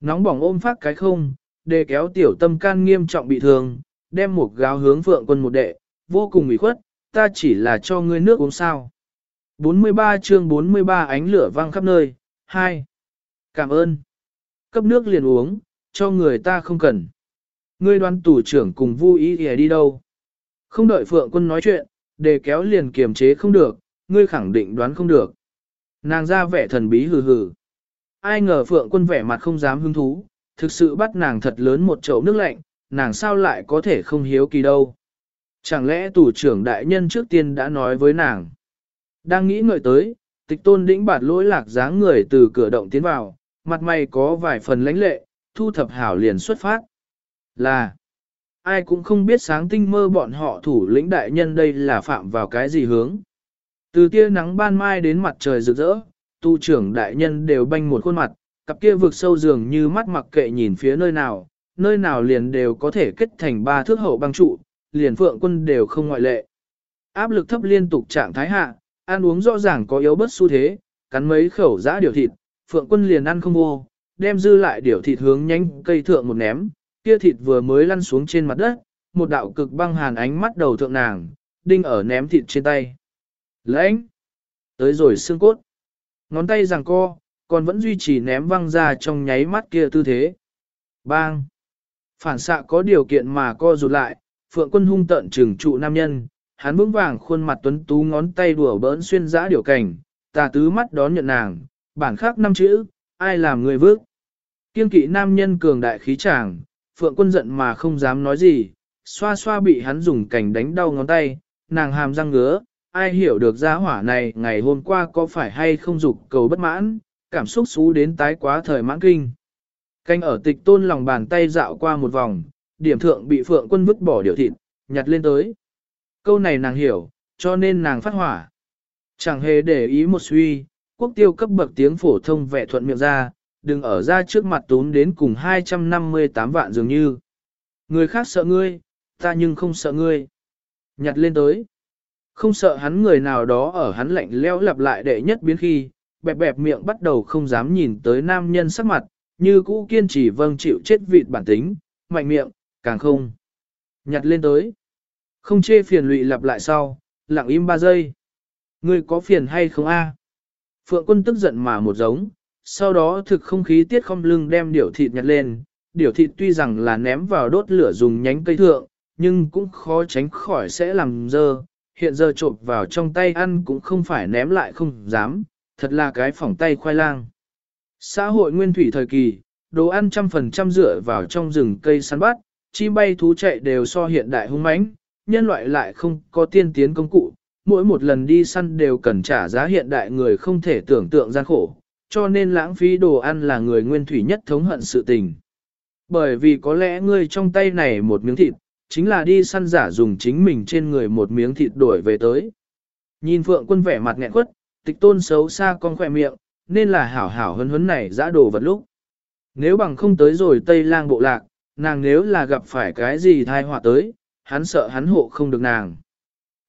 Nóng bỏng ôm phát cái không, đề kéo tiểu tâm can nghiêm trọng bị thương, đem một gáo hướng Phượng Quân một đệ, vô cùng ủy khuất, ta chỉ là cho ngươi nước uống sao. 43 chương 43 ánh lửa vang khắp nơi, 2. Cảm ơn. Cấp nước liền uống, cho người ta không cần. Ngươi đoán tủ trưởng cùng vui ý đi đâu. Không đợi Phượng quân nói chuyện, đề kéo liền kiềm chế không được, ngươi khẳng định đoán không được. Nàng ra vẻ thần bí hừ hừ. Ai ngờ Phượng quân vẻ mặt không dám hứng thú, thực sự bắt nàng thật lớn một chậu nước lạnh, nàng sao lại có thể không hiếu kỳ đâu. Chẳng lẽ tủ trưởng đại nhân trước tiên đã nói với nàng. Đang nghĩ ngợi tới, tịch tôn đĩnh bạt lỗi lạc dáng người từ cửa động tiến vào, mặt mày có vài phần lãnh lệ, thu thập hảo liền xuất phát. Là, ai cũng không biết sáng tinh mơ bọn họ thủ lĩnh đại nhân đây là phạm vào cái gì hướng. Từ tia nắng ban mai đến mặt trời rực rỡ, tu trưởng đại nhân đều banh một khuôn mặt, cặp kia vực sâu dường như mắt mặc kệ nhìn phía nơi nào, nơi nào liền đều có thể kết thành ba thước hậu băng trụ, liền phượng quân đều không ngoại lệ. Áp lực thấp liên tục trạng thái hạ, ăn uống rõ ràng có yếu bất xu thế, cắn mấy khẩu giã điều thịt, phượng quân liền ăn không vô, đem dư lại điều thịt hướng nhanh cây thượng một ném, kia thịt vừa mới lăn xuống trên mặt đất, một đạo cực băng hàn ánh mắt đầu thượng nàng, đinh ở ném thịt trên tay. Lãnh! Tới rồi xương cốt. Ngón tay giằng co, còn vẫn duy trì ném văng ra trong nháy mắt kia tư thế. Bang! Phản xạ có điều kiện mà co rụt lại, phượng quân hung tận trừng trụ nam nhân, hắn vững vàng khuôn mặt tuấn tú ngón tay đùa bỡn xuyên giã điều cảnh, tà tứ mắt đón nhận nàng, bản khác năm chữ, ai làm người vước. Kiên kỵ nam nhân cường đại khí tràng, phượng quân giận mà không dám nói gì, xoa xoa bị hắn dùng cảnh đánh đau ngón tay, nàng hàm răng ngứa, ai hiểu được gia hỏa này ngày hôm qua có phải hay không dục cầu bất mãn, cảm xúc xú đến tái quá thời mãn kinh. Canh ở tịch tôn lòng bàn tay dạo qua một vòng, điểm thượng bị phượng quân vứt bỏ điều thịt, nhặt lên tới. Câu này nàng hiểu, cho nên nàng phát hỏa. Chẳng hề để ý một suy, quốc tiêu cấp bậc tiếng phổ thông vẻ thuận miệng ra, đừng ở ra trước mặt tốn đến cùng 258 vạn dường như. Người khác sợ ngươi, ta nhưng không sợ ngươi. Nhặt lên tới. Không sợ hắn người nào đó ở hắn lạnh leo lặp lại đệ nhất biến khi, bẹp bẹp miệng bắt đầu không dám nhìn tới nam nhân sắc mặt, như cũ kiên trì vâng chịu chết vịt bản tính, mạnh miệng, càng không. Nhặt lên tới. Không chê phiền lụy lặp lại sau, lặng im ba giây. Ngươi có phiền hay không a? Phượng quân tức giận mà một giống, sau đó thực không khí tiết không lưng đem điểu thịt nhặt lên. Điểu thịt tuy rằng là ném vào đốt lửa dùng nhánh cây thượng, nhưng cũng khó tránh khỏi sẽ làm dơ. Hiện giờ trộn vào trong tay ăn cũng không phải ném lại không dám, thật là cái phỏng tay khoai lang. Xã hội nguyên thủy thời kỳ, đồ ăn trăm phần trăm dựa vào trong rừng cây săn bắt, chim bay thú chạy đều so hiện đại hung mãnh, nhân loại lại không có tiên tiến công cụ, mỗi một lần đi săn đều cần trả giá hiện đại người không thể tưởng tượng gian khổ, cho nên lãng phí đồ ăn là người nguyên thủy nhất thống hận sự tình. Bởi vì có lẽ ngươi trong tay này một miếng thịt, chính là đi săn giả dùng chính mình trên người một miếng thịt đổi về tới. Nhìn phượng quân vẻ mặt nghẹn quất, tịch tôn xấu xa con khỏe miệng, nên là hảo hảo hấn hấn này dã đồ vật lúc. Nếu bằng không tới rồi Tây lang bộ lạc, nàng nếu là gặp phải cái gì thai họa tới, hắn sợ hắn hộ không được nàng.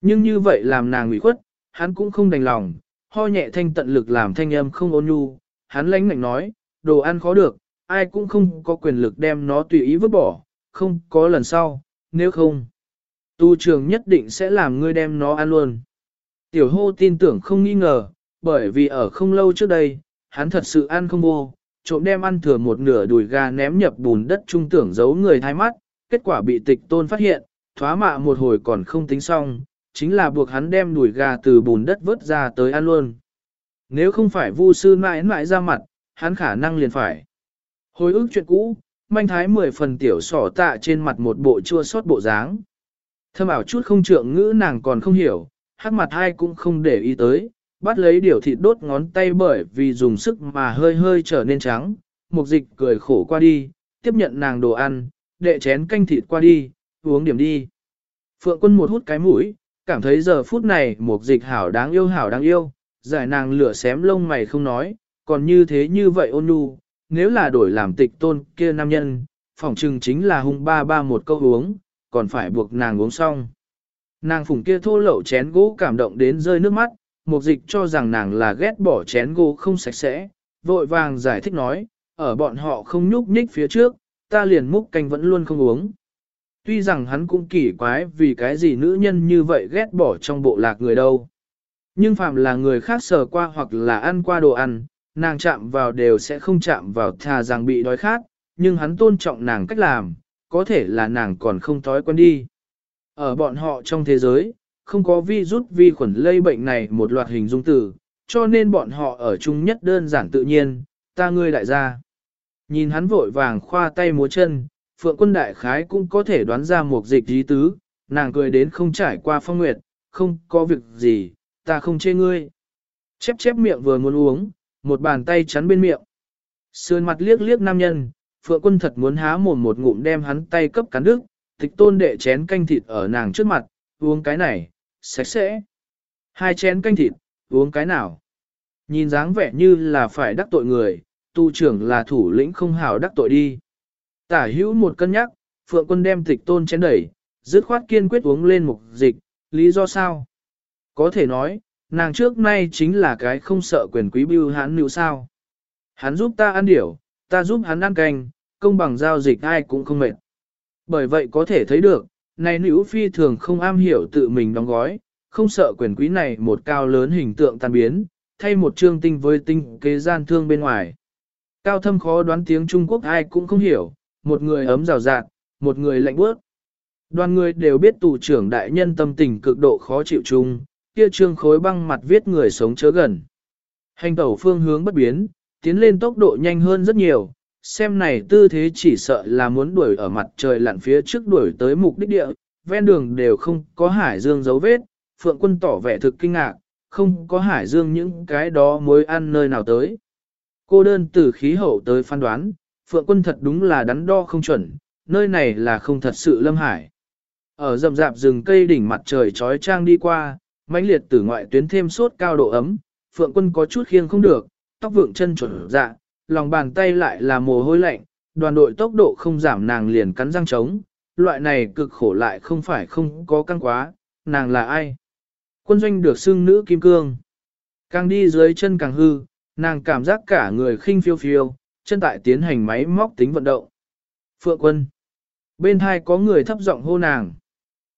Nhưng như vậy làm nàng ủy khuất, hắn cũng không đành lòng, ho nhẹ thanh tận lực làm thanh âm không ôn nhu, hắn lánh ngạnh nói, đồ ăn khó được, ai cũng không có quyền lực đem nó tùy ý vứt bỏ, không có lần sau, nếu không, tu trường nhất định sẽ làm ngươi đem nó ăn luôn. Tiểu hô tin tưởng không nghi ngờ, bởi vì ở không lâu trước đây, hắn thật sự ăn không vô, trộm đem ăn thừa một nửa đùi gà ném nhập bùn đất trung tưởng giấu người thay mắt, kết quả bị tịch tôn phát hiện, thoá mạ một hồi còn không tính xong, chính là buộc hắn đem đùi gà từ bùn đất vớt ra tới ăn luôn. Nếu không phải vu sư mãi mãi ra mặt, hắn khả năng liền phải. Hồi ức chuyện cũ, manh thái mười phần tiểu sỏ tạ trên mặt một bộ chua sót bộ dáng. Thâm ảo chút không trượng ngữ nàng còn không hiểu, hát mặt hai cũng không để ý tới, bắt lấy điều thịt đốt ngón tay bởi vì dùng sức mà hơi hơi trở nên trắng. Mục dịch cười khổ qua đi, tiếp nhận nàng đồ ăn, đệ chén canh thịt qua đi, uống điểm đi. Phượng quân một hút cái mũi, cảm thấy giờ phút này một dịch hảo đáng yêu hảo đáng yêu, giải nàng lửa xém lông mày không nói, còn như thế như vậy ôn nhu, nếu là đổi làm tịch tôn kia nam nhân, phỏng chừng chính là hung ba ba một câu uống, còn phải buộc nàng uống xong. Nàng phùng kia thô lậu chén gỗ cảm động đến rơi nước mắt, mục dịch cho rằng nàng là ghét bỏ chén gỗ không sạch sẽ, vội vàng giải thích nói, ở bọn họ không nhúc nhích phía trước, ta liền múc canh vẫn luôn không uống. Tuy rằng hắn cũng kỳ quái vì cái gì nữ nhân như vậy ghét bỏ trong bộ lạc người đâu. Nhưng phạm là người khác sờ qua hoặc là ăn qua đồ ăn, nàng chạm vào đều sẽ không chạm vào thà rằng bị đói khát, nhưng hắn tôn trọng nàng cách làm, có thể là nàng còn không thói quen đi. Ở bọn họ trong thế giới, không có vi rút vi khuẩn lây bệnh này một loạt hình dung từ, cho nên bọn họ ở chung nhất đơn giản tự nhiên, ta ngươi đại gia. Nhìn hắn vội vàng khoa tay múa chân, phượng quân đại khái cũng có thể đoán ra một dịch dí tứ, nàng cười đến không trải qua phong nguyệt, không có việc gì, ta không chê ngươi. Chép chép miệng vừa muốn uống, một bàn tay chắn bên miệng. Sườn mặt liếc liếc nam nhân, phượng quân thật muốn há mồm một ngụm đem hắn tay cấp cắn đứt, tịch tôn đệ chén canh thịt ở nàng trước mặt, uống cái này, sạch sẽ. Hai chén canh thịt, uống cái nào. Nhìn dáng vẻ như là phải đắc tội người, tu trưởng là thủ lĩnh không hào đắc tội đi. Tả hữu một cân nhắc, phượng quân đem tịch tôn chén đẩy, dứt khoát kiên quyết uống lên một dịch, lý do sao? Có thể nói, nàng trước nay chính là cái không sợ quyền quý bưu hắn nữ sao. Hắn giúp ta ăn điểu, ta giúp hắn ăn canh, công bằng giao dịch ai cũng không mệt. Bởi vậy có thể thấy được, này nữ phi thường không am hiểu tự mình đóng gói, không sợ quyền quý này một cao lớn hình tượng tan biến, thay một trương tinh với tinh kế gian thương bên ngoài. Cao thâm khó đoán tiếng Trung Quốc ai cũng không hiểu, một người ấm rào rạt, một người lạnh bước. Đoàn người đều biết tù trưởng đại nhân tâm tình cực độ khó chịu chung, kia trương khối băng mặt viết người sống chớ gần. Hành tẩu phương hướng bất biến, tiến lên tốc độ nhanh hơn rất nhiều, xem này tư thế chỉ sợ là muốn đuổi ở mặt trời lặn phía trước đuổi tới mục đích địa, ven đường đều không có hải dương dấu vết, phượng quân tỏ vẻ thực kinh ngạc, không có hải dương những cái đó mới ăn nơi nào tới. Cô đơn từ khí hậu tới phán đoán, phượng quân thật đúng là đắn đo không chuẩn, nơi này là không thật sự lâm hải. Ở rậm rạp rừng cây đỉnh mặt trời trói trang đi qua, mãnh liệt từ ngoại tuyến thêm sốt cao độ ấm, phượng quân có chút khiêng không được, tóc vượng chân chuẩn dạ, lòng bàn tay lại là mồ hôi lạnh, đoàn đội tốc độ không giảm nàng liền cắn răng trống, loại này cực khổ lại không phải không có căng quá, nàng là ai? Quân doanh được xưng nữ kim cương. Càng đi dưới chân càng hư, nàng cảm giác cả người khinh phiêu phiêu, chân tại tiến hành máy móc tính vận động. Phượng quân. Bên hai có người thấp giọng hô nàng.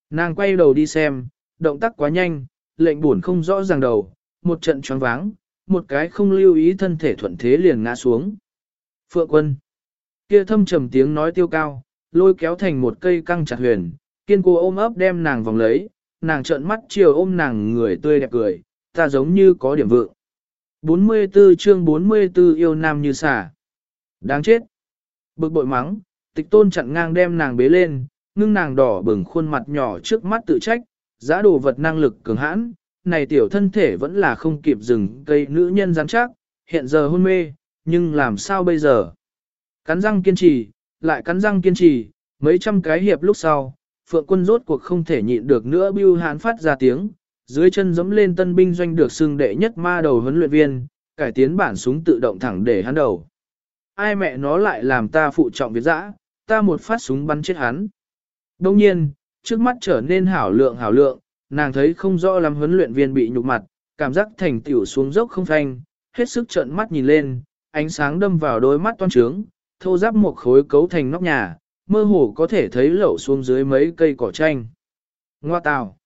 Nàng quay đầu đi xem, động tác quá nhanh, lệnh buồn không rõ ràng đầu, một trận choáng váng, một cái không lưu ý thân thể thuận thế liền ngã xuống. Phượng quân. Kia thâm trầm tiếng nói tiêu cao, lôi kéo thành một cây căng chặt huyền, kiên cố ôm ấp đem nàng vòng lấy, nàng trợn mắt chiều ôm nàng người tươi đẹp cười, ta giống như có điểm vượng. 44 chương 44 yêu nam như xả. Đáng chết. Bực bội mắng, tịch tôn chặn ngang đem nàng bế lên, ngưng nàng đỏ bừng khuôn mặt nhỏ trước mắt tự trách, giã đồ vật năng lực cường hãn, này tiểu thân thể vẫn là không kịp dừng cây nữ nhân rắn chắc, hiện giờ hôn mê, nhưng làm sao bây giờ? Cắn răng kiên trì, lại cắn răng kiên trì, mấy trăm cái hiệp lúc sau, phượng quân rốt cuộc không thể nhịn được nữa bưu hán phát ra tiếng, dưới chân dẫm lên tân binh doanh được xưng đệ nhất ma đầu huấn luyện viên, cải tiến bản súng tự động thẳng để hắn đầu. Ai mẹ nó lại làm ta phụ trọng việc dã, ta một phát súng bắn chết hắn. Đông nhiên, trước mắt trở nên hảo lượng hảo lượng, nàng thấy không rõ lắm huấn luyện viên bị nhục mặt, cảm giác thành tiểu xuống dốc không phanh, hết sức trợn mắt nhìn lên, ánh sáng đâm vào đôi mắt toan trướng, thô giáp một khối cấu thành nóc nhà, mơ hồ có thể thấy lẩu xuống dưới mấy cây cỏ tranh. Ngoa tào!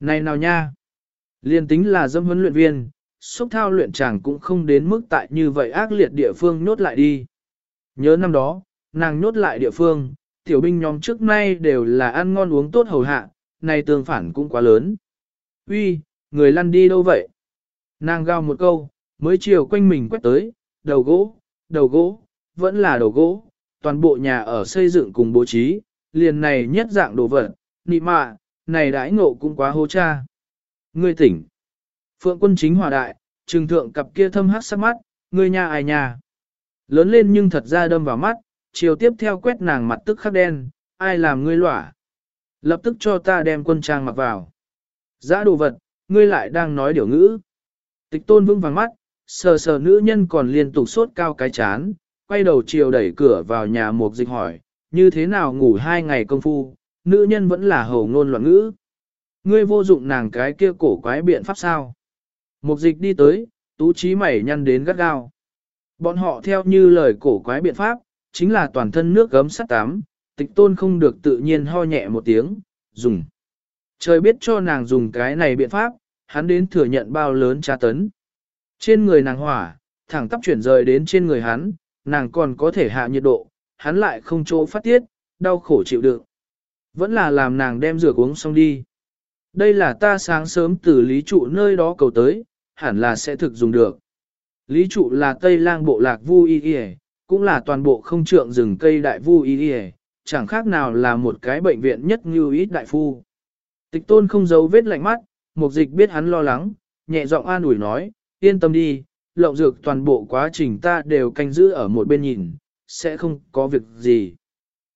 Này nào nha! Liên tính là dâm huấn luyện viên, xúc thao luyện chàng cũng không đến mức tại như vậy ác liệt địa phương nhốt lại đi. Nhớ năm đó, nàng nhốt lại địa phương, tiểu binh nhóm trước nay đều là ăn ngon uống tốt hầu hạ, nay tương phản cũng quá lớn. Uy, người lăn đi đâu vậy? Nàng gào một câu, mới chiều quanh mình quét tới, đầu gỗ, đầu gỗ, vẫn là đầu gỗ, toàn bộ nhà ở xây dựng cùng bố trí, liền này nhất dạng đồ vật, nị mạ, này đãi ngộ cũng quá hô cha. Ngươi tỉnh. Phượng quân chính hòa đại, trừng thượng cặp kia thâm hát sắc mắt, ngươi nhà ai nhà. Lớn lên nhưng thật ra đâm vào mắt, chiều tiếp theo quét nàng mặt tức khắc đen, ai làm ngươi lỏa. Lập tức cho ta đem quân trang mặc vào. Giã đồ vật, ngươi lại đang nói điều ngữ. Tịch tôn vững vàng mắt, sờ sờ nữ nhân còn liên tục sốt cao cái chán, quay đầu chiều đẩy cửa vào nhà một dịch hỏi, như thế nào ngủ hai ngày công phu, nữ nhân vẫn là hầu ngôn loạn ngữ. Ngươi vô dụng nàng cái kia cổ quái biện pháp sao. Mục dịch đi tới, tú trí mẩy nhăn đến gắt gao. Bọn họ theo như lời cổ quái biện pháp, chính là toàn thân nước gấm sắt tám, tịch tôn không được tự nhiên ho nhẹ một tiếng, dùng. Trời biết cho nàng dùng cái này biện pháp, hắn đến thừa nhận bao lớn tra tấn. Trên người nàng hỏa, thẳng tắp chuyển rời đến trên người hắn, nàng còn có thể hạ nhiệt độ, hắn lại không chỗ phát tiết, đau khổ chịu đựng. Vẫn là làm nàng đem rửa uống xong đi. Đây là ta sáng sớm từ lý trụ nơi đó cầu tới, hẳn là sẽ thực dùng được. Lý trụ là Tây lang bộ lạc vu y y, cũng là toàn bộ không trượng rừng cây đại vu y y, chẳng khác nào là một cái bệnh viện nhất như ít đại phu. Tịch tôn không giấu vết lạnh mắt, mục dịch biết hắn lo lắng, nhẹ giọng an ủi nói, yên tâm đi, lộng dược toàn bộ quá trình ta đều canh giữ ở một bên nhìn, sẽ không có việc gì.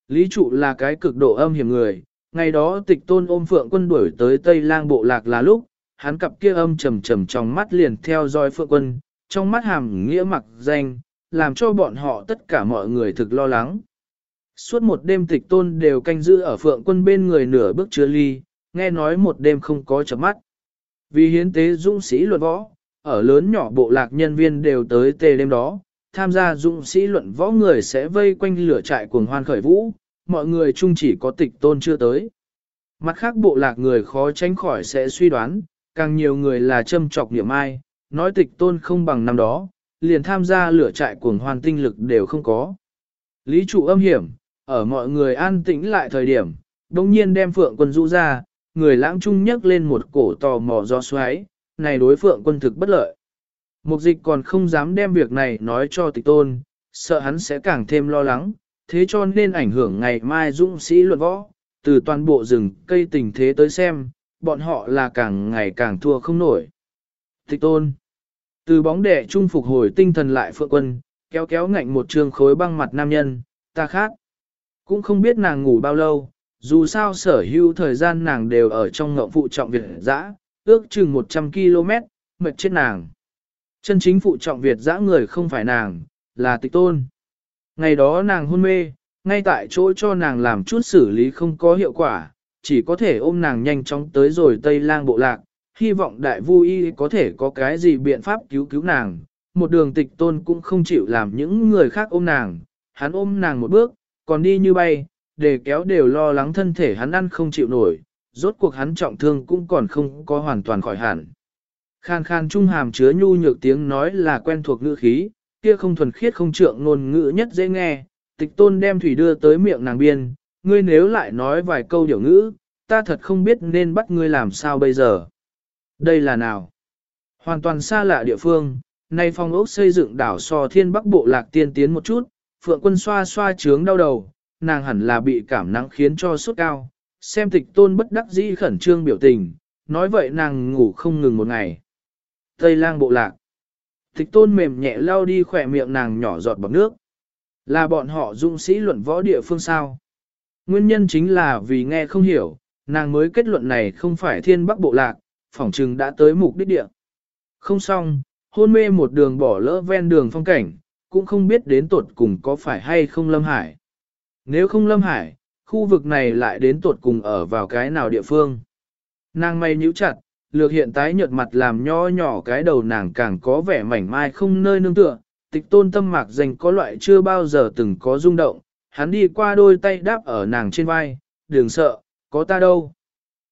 Lý trụ là cái cực độ âm hiểm người, ngày đó tịch tôn ôm phượng quân đuổi tới Tây lang bộ lạc là lúc, hắn cặp kia âm trầm trầm trong mắt liền theo dõi phượng quân, trong mắt hàm nghĩa mặc danh, làm cho bọn họ tất cả mọi người thực lo lắng. Suốt một đêm tịch tôn đều canh giữ ở phượng quân bên người nửa bước chứa ly, nghe nói một đêm không có chấm mắt. Vì hiến tế dũng sĩ luận võ, ở lớn nhỏ bộ lạc nhân viên đều tới tề đêm đó, tham gia dũng sĩ luận võ người sẽ vây quanh lửa trại cuồng hoan khởi vũ, mọi người chung chỉ có tịch tôn chưa tới. Mặt khác bộ lạc người khó tránh khỏi sẽ suy đoán, càng nhiều người là châm trọc niệm ai, nói tịch tôn không bằng năm đó, liền tham gia lửa trại cuồng hoàn tinh lực đều không có. Lý trụ âm hiểm, ở mọi người an tĩnh lại thời điểm, đồng nhiên đem phượng quân rũ ra, người lãng trung nhấc lên một cổ tò mò do xoáy, này đối phượng quân thực bất lợi. Mục dịch còn không dám đem việc này nói cho tịch tôn, sợ hắn sẽ càng thêm lo lắng, thế cho nên ảnh hưởng ngày mai dũng sĩ luận võ, từ toàn bộ rừng cây tình thế tới xem, bọn họ là càng ngày càng thua không nổi. Thích tôn, từ bóng đẻ trung phục hồi tinh thần lại phượng quân, kéo kéo ngạnh một trường khối băng mặt nam nhân, ta khác. Cũng không biết nàng ngủ bao lâu, dù sao sở hữu thời gian nàng đều ở trong ngộng phụ trọng Việt dã, ước chừng 100 km, mệt chết nàng. Chân chính phụ trọng Việt dã người không phải nàng, là tịch tôn. Ngày đó nàng hôn mê, ngay tại chỗ cho nàng làm chút xử lý không có hiệu quả, chỉ có thể ôm nàng nhanh chóng tới rồi Tây lang bộ lạc, hy vọng đại vui có thể có cái gì biện pháp cứu cứu nàng. Một đường tịch tôn cũng không chịu làm những người khác ôm nàng, hắn ôm nàng một bước, còn đi như bay, để kéo đều lo lắng thân thể hắn ăn không chịu nổi, rốt cuộc hắn trọng thương cũng còn không có hoàn toàn khỏi hẳn. Khan khan trung hàm chứa nhu nhược tiếng nói là quen thuộc ngữ khí, kia không thuần khiết không trượng ngôn ngữ nhất dễ nghe, tịch tôn đem thủy đưa tới miệng nàng biên, ngươi nếu lại nói vài câu điều ngữ, ta thật không biết nên bắt ngươi làm sao bây giờ. Đây là nào? Hoàn toàn xa lạ địa phương, nay phong ốc xây dựng đảo so thiên bắc bộ lạc tiên tiến một chút, phượng quân xoa xoa trướng đau đầu, nàng hẳn là bị cảm nắng khiến cho sốt cao, xem tịch tôn bất đắc dĩ khẩn trương biểu tình, nói vậy nàng ngủ không ngừng một ngày. Tây lang bộ lạc. Thích tôn mềm nhẹ lao đi khỏe miệng nàng nhỏ giọt bọc nước. Là bọn họ dũng sĩ luận võ địa phương sao? Nguyên nhân chính là vì nghe không hiểu, nàng mới kết luận này không phải thiên bắc bộ lạc, phỏng chừng đã tới mục đích địa. Không xong, hôn mê một đường bỏ lỡ ven đường phong cảnh, cũng không biết đến tuột cùng có phải hay không lâm hải. Nếu không lâm hải, khu vực này lại đến tuột cùng ở vào cái nào địa phương. Nàng may nhíu chặt, lược hiện tái nhợt mặt làm nho nhỏ cái đầu nàng càng có vẻ mảnh mai không nơi nương tựa, tịch tôn tâm mạc dành có loại chưa bao giờ từng có rung động, hắn đi qua đôi tay đáp ở nàng trên vai, đừng sợ, có ta đâu.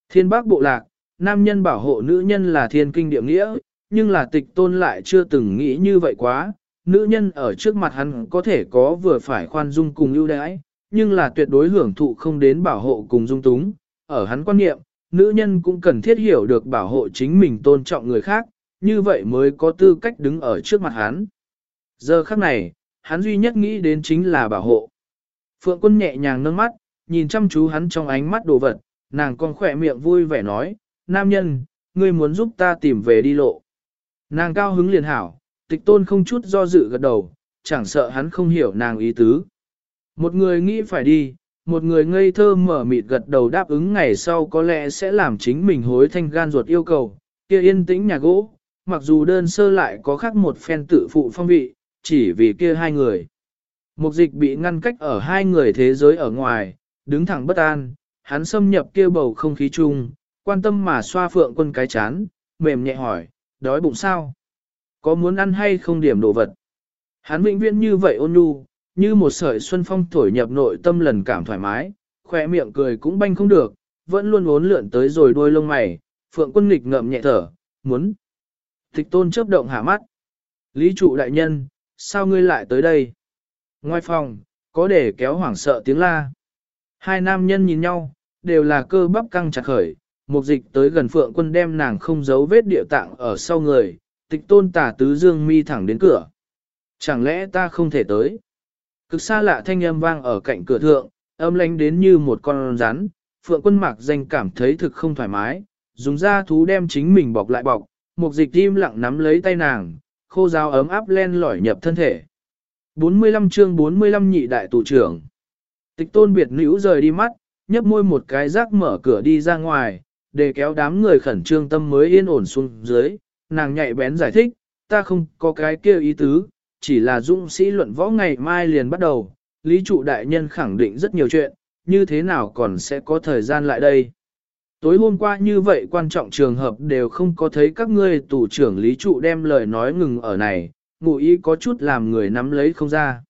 Thiên bác bộ lạc, nam nhân bảo hộ nữ nhân là thiên kinh địa nghĩa, nhưng là tịch tôn lại chưa từng nghĩ như vậy quá, nữ nhân ở trước mặt hắn có thể có vừa phải khoan dung cùng ưu đãi, nhưng là tuyệt đối hưởng thụ không đến bảo hộ cùng dung túng, ở hắn quan niệm, nữ nhân cũng cần thiết hiểu được bảo hộ chính mình tôn trọng người khác, như vậy mới có tư cách đứng ở trước mặt hắn. Giờ khắc này, hắn duy nhất nghĩ đến chính là bảo hộ. Phượng quân nhẹ nhàng nâng mắt, nhìn chăm chú hắn trong ánh mắt đồ vật, nàng còn khỏe miệng vui vẻ nói, nam nhân, ngươi muốn giúp ta tìm về đi lộ. Nàng cao hứng liền hảo, tịch tôn không chút do dự gật đầu, chẳng sợ hắn không hiểu nàng ý tứ. Một người nghĩ phải đi, một người ngây thơ mở mịt gật đầu đáp ứng ngày sau có lẽ sẽ làm chính mình hối thanh gan ruột yêu cầu, kia yên tĩnh nhà gỗ, mặc dù đơn sơ lại có khác một phen tự phụ phong vị, chỉ vì kia hai người. Mục dịch bị ngăn cách ở hai người thế giới ở ngoài, đứng thẳng bất an, hắn xâm nhập kia bầu không khí chung, quan tâm mà xoa phượng quân cái chán, mềm nhẹ hỏi, đói bụng sao? Có muốn ăn hay không điểm đồ vật? Hắn vĩnh viễn như vậy ôn nhu, như một sợi xuân phong thổi nhập nội tâm lần cảm thoải mái, khỏe miệng cười cũng banh không được, vẫn luôn uốn lượn tới rồi đôi lông mày, phượng quân nghịch ngậm nhẹ thở, muốn. Tịch tôn chớp động hạ mắt. Lý trụ đại nhân, sao ngươi lại tới đây? Ngoài phòng, có để kéo hoảng sợ tiếng la. Hai nam nhân nhìn nhau, đều là cơ bắp căng chặt khởi, một dịch tới gần phượng quân đem nàng không giấu vết địa tạng ở sau người, tịch tôn tả tứ dương mi thẳng đến cửa. Chẳng lẽ ta không thể tới? Cực xa lạ thanh âm vang ở cạnh cửa thượng, âm lánh đến như một con rắn, phượng quân mạc danh cảm thấy thực không thoải mái, dùng da thú đem chính mình bọc lại bọc, một dịch im lặng nắm lấy tay nàng, khô giáo ấm áp len lỏi nhập thân thể. 45 chương 45 nhị đại tụ trưởng. Tịch tôn biệt nữ rời đi mắt, nhấp môi một cái rác mở cửa đi ra ngoài, để kéo đám người khẩn trương tâm mới yên ổn xuống dưới, nàng nhạy bén giải thích, ta không có cái kia ý tứ, chỉ là dũng sĩ luận võ ngày mai liền bắt đầu, lý trụ đại nhân khẳng định rất nhiều chuyện, như thế nào còn sẽ có thời gian lại đây. Tối hôm qua như vậy quan trọng trường hợp đều không có thấy các ngươi tù trưởng lý trụ đem lời nói ngừng ở này, ngụ ý có chút làm người nắm lấy không ra.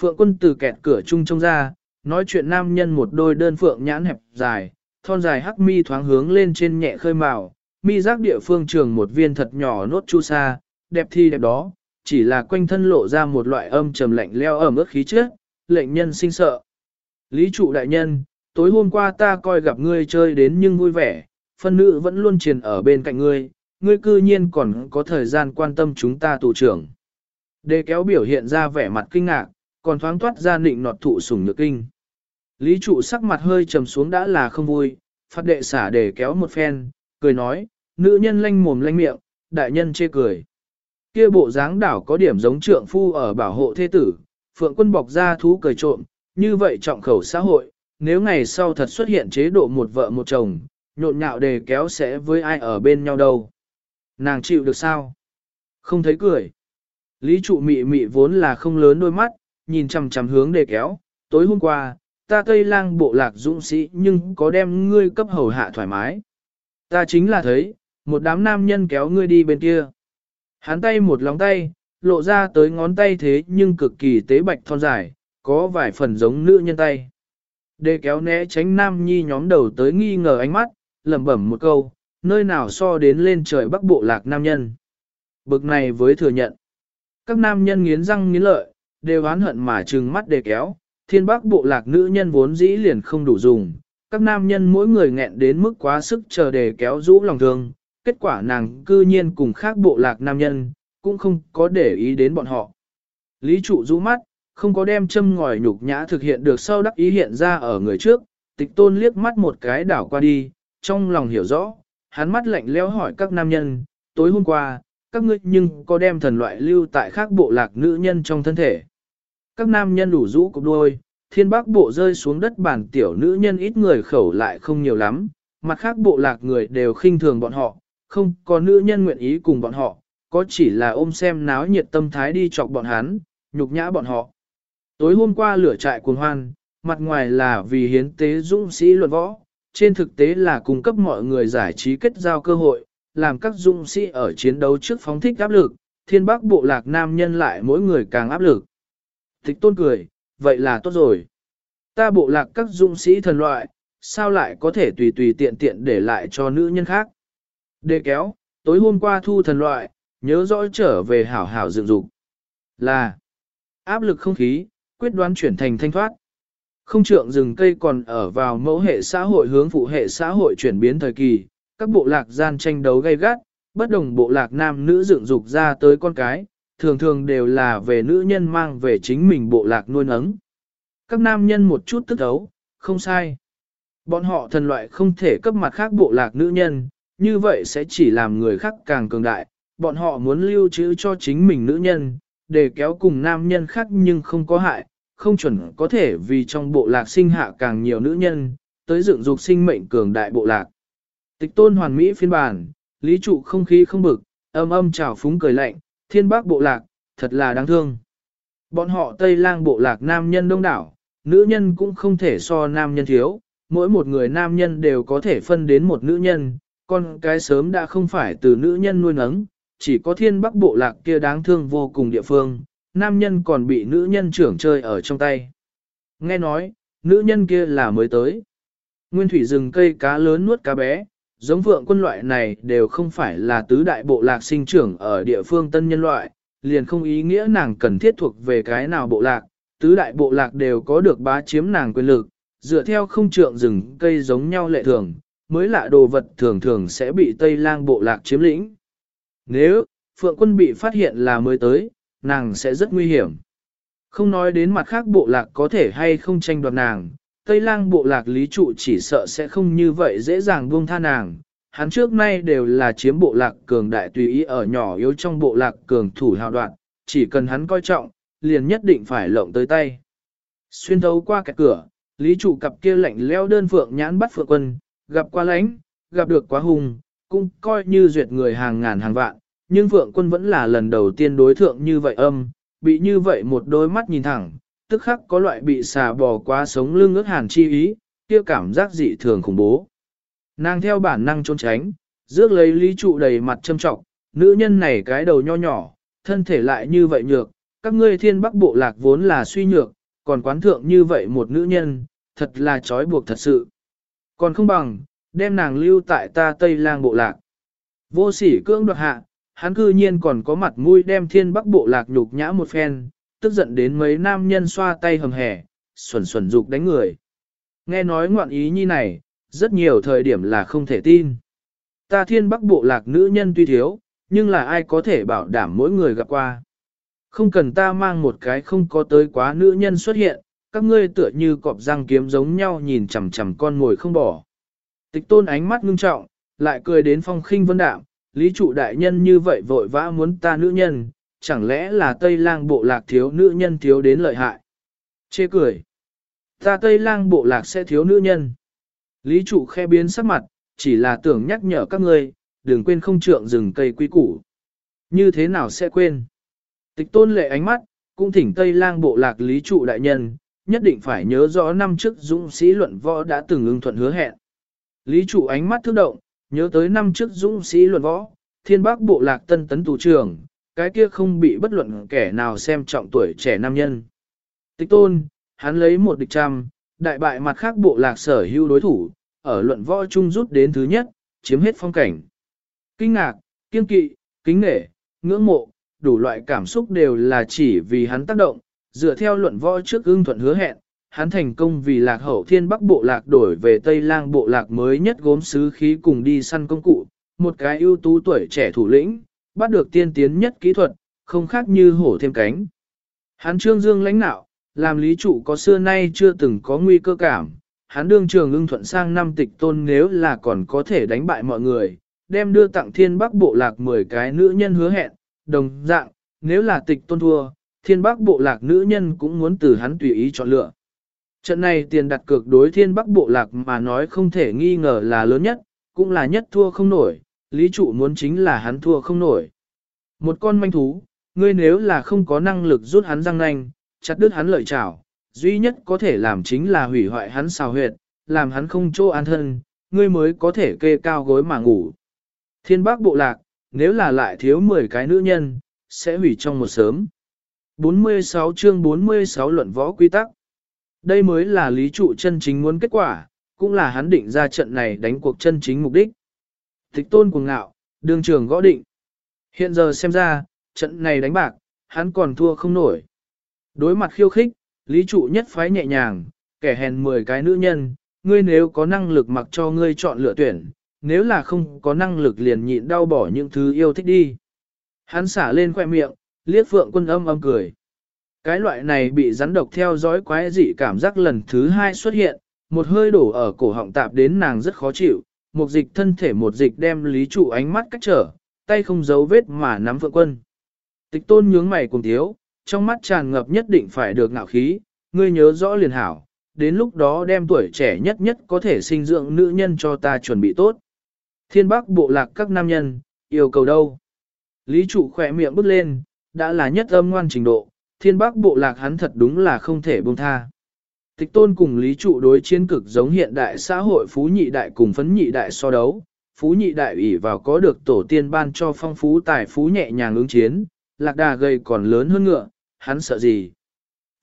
Phượng quân từ kẹt cửa chung trông ra, nói chuyện nam nhân một đôi đơn phượng nhãn hẹp dài, thon dài hắc mi thoáng hướng lên trên nhẹ khơi màu, mi giác địa phương trường một viên thật nhỏ nốt chu sa, đẹp thi đẹp đó, chỉ là quanh thân lộ ra một loại âm trầm lạnh leo ẩm ướt khí trước, lệnh nhân sinh sợ. Lý trụ đại nhân, tối hôm qua ta coi gặp ngươi chơi đến nhưng vui vẻ, phân nữ vẫn luôn triền ở bên cạnh ngươi, ngươi cư nhiên còn có thời gian quan tâm chúng ta tù trưởng. Đề kéo biểu hiện ra vẻ mặt kinh ngạc, còn thoáng toát ra nịnh nọt thụ sủng nhược kinh. Lý trụ sắc mặt hơi trầm xuống đã là không vui, phát đệ xả để kéo một phen, cười nói, nữ nhân lanh mồm lanh miệng, đại nhân chê cười. Kia bộ dáng đảo có điểm giống trượng phu ở bảo hộ thế tử, phượng quân bọc ra thú cười trộm, như vậy trọng khẩu xã hội, nếu ngày sau thật xuất hiện chế độ một vợ một chồng, nhộn nhạo đề kéo sẽ với ai ở bên nhau đâu. Nàng chịu được sao? Không thấy cười. Lý trụ mị mị vốn là không lớn đôi mắt, nhìn chằm chằm hướng đề kéo, tối hôm qua, ta tây lang bộ lạc dũng sĩ nhưng có đem ngươi cấp hầu hạ thoải mái. Ta chính là thấy, một đám nam nhân kéo ngươi đi bên kia. Hắn tay một lòng tay, lộ ra tới ngón tay thế nhưng cực kỳ tế bạch thon dài, có vài phần giống nữ nhân tay. Đề kéo né tránh nam nhi nhóm đầu tới nghi ngờ ánh mắt, lẩm bẩm một câu, nơi nào so đến lên trời bắc bộ lạc nam nhân. Bực này với thừa nhận. Các nam nhân nghiến răng nghiến lợi, đều oán hận mà trừng mắt đề kéo, thiên bắc bộ lạc nữ nhân vốn dĩ liền không đủ dùng. Các nam nhân mỗi người nghẹn đến mức quá sức chờ đề kéo rũ lòng thương, kết quả nàng cư nhiên cùng khác bộ lạc nam nhân, cũng không có để ý đến bọn họ. Lý trụ rũ mắt, không có đem châm ngòi nhục nhã thực hiện được sau đắc ý hiện ra ở người trước, tịch tôn liếc mắt một cái đảo qua đi, trong lòng hiểu rõ, hắn mắt lạnh lẽo hỏi các nam nhân, tối hôm qua, các ngươi nhưng có đem thần loại lưu tại khác bộ lạc nữ nhân trong thân thể. Các nam nhân đủ rũ cục đôi, thiên bác bộ rơi xuống đất bản tiểu nữ nhân ít người khẩu lại không nhiều lắm, mặt khác bộ lạc người đều khinh thường bọn họ, không có nữ nhân nguyện ý cùng bọn họ, có chỉ là ôm xem náo nhiệt tâm thái đi chọc bọn hắn, nhục nhã bọn họ. Tối hôm qua lửa trại cuồng hoan, mặt ngoài là vì hiến tế dũng sĩ luận võ, trên thực tế là cung cấp mọi người giải trí kết giao cơ hội, làm các dũng sĩ ở chiến đấu trước phóng thích áp lực, thiên bắc bộ lạc nam nhân lại mỗi người càng áp lực. Thích tôn cười, vậy là tốt rồi. Ta bộ lạc các dũng sĩ thần loại, sao lại có thể tùy tùy tiện tiện để lại cho nữ nhân khác. Đề kéo, tối hôm qua thu thần loại, nhớ rõ trở về hảo hảo dựng dục. Là áp lực không khí, quyết đoán chuyển thành thanh thoát. Không trượng rừng cây còn ở vào mẫu hệ xã hội hướng phụ hệ xã hội chuyển biến thời kỳ, các bộ lạc gian tranh đấu gay gắt, bất đồng bộ lạc nam nữ dựng dục ra tới con cái, thường thường đều là về nữ nhân mang về chính mình bộ lạc nuôi nấng. Các nam nhân một chút tức đấu không sai. Bọn họ thần loại không thể cấp mặt khác bộ lạc nữ nhân, như vậy sẽ chỉ làm người khác càng cường đại. Bọn họ muốn lưu trữ cho chính mình nữ nhân, để kéo cùng nam nhân khác nhưng không có hại, không chuẩn có thể vì trong bộ lạc sinh hạ càng nhiều nữ nhân, tới dựng dục sinh mệnh cường đại bộ lạc. Tịch tôn hoàn mỹ phiên bản, lý trụ không khí không bực, âm âm trào phúng cười lạnh, thiên bác bộ lạc, thật là đáng thương. Bọn họ Tây lang bộ lạc nam nhân đông đảo, nữ nhân cũng không thể so nam nhân thiếu, mỗi một người nam nhân đều có thể phân đến một nữ nhân, con cái sớm đã không phải từ nữ nhân nuôi nấng, chỉ có thiên bắc bộ lạc kia đáng thương vô cùng địa phương, nam nhân còn bị nữ nhân trưởng chơi ở trong tay. Nghe nói, nữ nhân kia là mới tới. Nguyên thủy rừng cây cá lớn nuốt cá bé, giống vượng quân loại này đều không phải là tứ đại bộ lạc sinh trưởng ở địa phương tân nhân loại, liền không ý nghĩa nàng cần thiết thuộc về cái nào bộ lạc, tứ đại bộ lạc đều có được bá chiếm nàng quyền lực, dựa theo không trượng rừng cây giống nhau lệ thường, mới lạ đồ vật thường thường sẽ bị Tây lang bộ lạc chiếm lĩnh. Nếu, Phượng quân bị phát hiện là mới tới, nàng sẽ rất nguy hiểm. Không nói đến mặt khác bộ lạc có thể hay không tranh đoạt nàng, Tây lang bộ lạc lý trụ chỉ sợ sẽ không như vậy dễ dàng buông tha nàng. Hắn trước nay đều là chiếm bộ lạc cường đại tùy ý ở nhỏ yếu trong bộ lạc cường thủ hào đoạn, chỉ cần hắn coi trọng, liền nhất định phải lộng tới tay. Xuyên thấu qua cái cửa, lý trụ cặp kia lạnh leo đơn phượng nhãn bắt phượng quân, gặp quá lãnh, gặp được quá hùng, cũng coi như duyệt người hàng ngàn hàng vạn, nhưng phượng quân vẫn là lần đầu tiên đối thượng như vậy âm, bị như vậy một đôi mắt nhìn thẳng, tức khắc có loại bị xà bò quá sống lưng ước hàn chi ý, kia cảm giác dị thường khủng bố. Nàng theo bản năng trốn tránh, rước lấy lý trụ đầy mặt châm trọng, nữ nhân này cái đầu nho nhỏ, thân thể lại như vậy nhược, các ngươi thiên bắc bộ lạc vốn là suy nhược, còn quán thượng như vậy một nữ nhân, thật là trói buộc thật sự. Còn không bằng, đem nàng lưu tại ta Tây lang bộ lạc. Vô sỉ cưỡng đoạt hạ, hắn cư nhiên còn có mặt mũi đem thiên bắc bộ lạc nhục nhã một phen, tức giận đến mấy nam nhân xoa tay hầm hẻ, xuẩn xuẩn dục đánh người. Nghe nói ngoạn ý như này, rất nhiều thời điểm là không thể tin. Ta thiên bắc bộ lạc nữ nhân tuy thiếu, nhưng là ai có thể bảo đảm mỗi người gặp qua. Không cần ta mang một cái không có tới quá nữ nhân xuất hiện, các ngươi tựa như cọp răng kiếm giống nhau nhìn chằm chằm con ngồi không bỏ. Tịch tôn ánh mắt ngưng trọng, lại cười đến phong khinh vân đạm, lý trụ đại nhân như vậy vội vã muốn ta nữ nhân, chẳng lẽ là Tây lang bộ lạc thiếu nữ nhân thiếu đến lợi hại. Chê cười. Ta Tây lang bộ lạc sẽ thiếu nữ nhân. Lý trụ khe biến sắc mặt, chỉ là tưởng nhắc nhở các ngươi, đừng quên không trượng rừng cây quý củ. Như thế nào sẽ quên? Tịch tôn lệ ánh mắt, cũng thỉnh Tây lang bộ lạc lý trụ đại nhân, nhất định phải nhớ rõ năm trước dũng sĩ luận võ đã từng ưng thuận hứa hẹn. Lý chủ ánh mắt thức động, nhớ tới năm trước dũng sĩ luận võ, thiên bác bộ lạc tân tấn tù trưởng, cái kia không bị bất luận kẻ nào xem trọng tuổi trẻ nam nhân. Tịch tôn, hắn lấy một địch trăm, đại bại mặt khác bộ lạc sở hữu đối thủ, ở luận võ chung rút đến thứ nhất, chiếm hết phong cảnh. Kinh ngạc, kiên kỵ, kính nể, ngưỡng mộ, đủ loại cảm xúc đều là chỉ vì hắn tác động, dựa theo luận võ trước ưng thuận hứa hẹn, hắn thành công vì lạc hậu thiên bắc bộ lạc đổi về Tây lang bộ lạc mới nhất gốm sứ khí cùng đi săn công cụ, một cái ưu tú tuổi trẻ thủ lĩnh, bắt được tiên tiến nhất kỹ thuật, không khác như hổ thêm cánh. Hắn trương dương lãnh nạo, làm lý trụ có xưa nay chưa từng có nguy cơ cảm, hắn đương trường ưng thuận sang năm tịch tôn nếu là còn có thể đánh bại mọi người, đem đưa tặng thiên bắc bộ lạc 10 cái nữ nhân hứa hẹn, đồng dạng, nếu là tịch tôn thua, thiên bắc bộ lạc nữ nhân cũng muốn từ hắn tùy ý chọn lựa. Trận này tiền đặt cược đối thiên bắc bộ lạc mà nói không thể nghi ngờ là lớn nhất, cũng là nhất thua không nổi, lý trụ muốn chính là hắn thua không nổi. Một con manh thú, ngươi nếu là không có năng lực rút hắn răng nanh, chặt đứt hắn lợi chảo, duy nhất có thể làm chính là hủy hoại hắn xào huyệt, làm hắn không chỗ an thân, ngươi mới có thể kê cao gối mà ngủ. Thiên bác bộ lạc, nếu là lại thiếu 10 cái nữ nhân, sẽ hủy trong một sớm. 46 chương 46 luận võ quy tắc. Đây mới là lý trụ chân chính muốn kết quả, cũng là hắn định ra trận này đánh cuộc chân chính mục đích. Thích tôn cuồng ngạo, đường trường gõ định. Hiện giờ xem ra, trận này đánh bạc, hắn còn thua không nổi. Đối mặt khiêu khích, lý trụ nhất phái nhẹ nhàng, kẻ hèn 10 cái nữ nhân, ngươi nếu có năng lực mặc cho ngươi chọn lựa tuyển, nếu là không có năng lực liền nhịn đau bỏ những thứ yêu thích đi. Hắn xả lên khoe miệng, liếc phượng quân âm âm cười. Cái loại này bị rắn độc theo dõi quái dị cảm giác lần thứ hai xuất hiện, một hơi đổ ở cổ họng tạp đến nàng rất khó chịu, một dịch thân thể một dịch đem lý trụ ánh mắt cách trở, tay không giấu vết mà nắm phượng quân. Tịch tôn nhướng mày cùng thiếu, trong mắt tràn ngập nhất định phải được ngạo khí, ngươi nhớ rõ liền hảo, đến lúc đó đem tuổi trẻ nhất nhất có thể sinh dưỡng nữ nhân cho ta chuẩn bị tốt. Thiên bắc bộ lạc các nam nhân, yêu cầu đâu? Lý trụ khỏe miệng bước lên, đã là nhất âm ngoan trình độ, thiên bắc bộ lạc hắn thật đúng là không thể buông tha. Tịch tôn cùng lý trụ đối chiến cực giống hiện đại xã hội phú nhị đại cùng phấn nhị đại so đấu, phú nhị đại ủy vào có được tổ tiên ban cho phong phú tài phú nhẹ nhàng ứng chiến, lạc đà gầy còn lớn hơn ngựa, hắn sợ gì.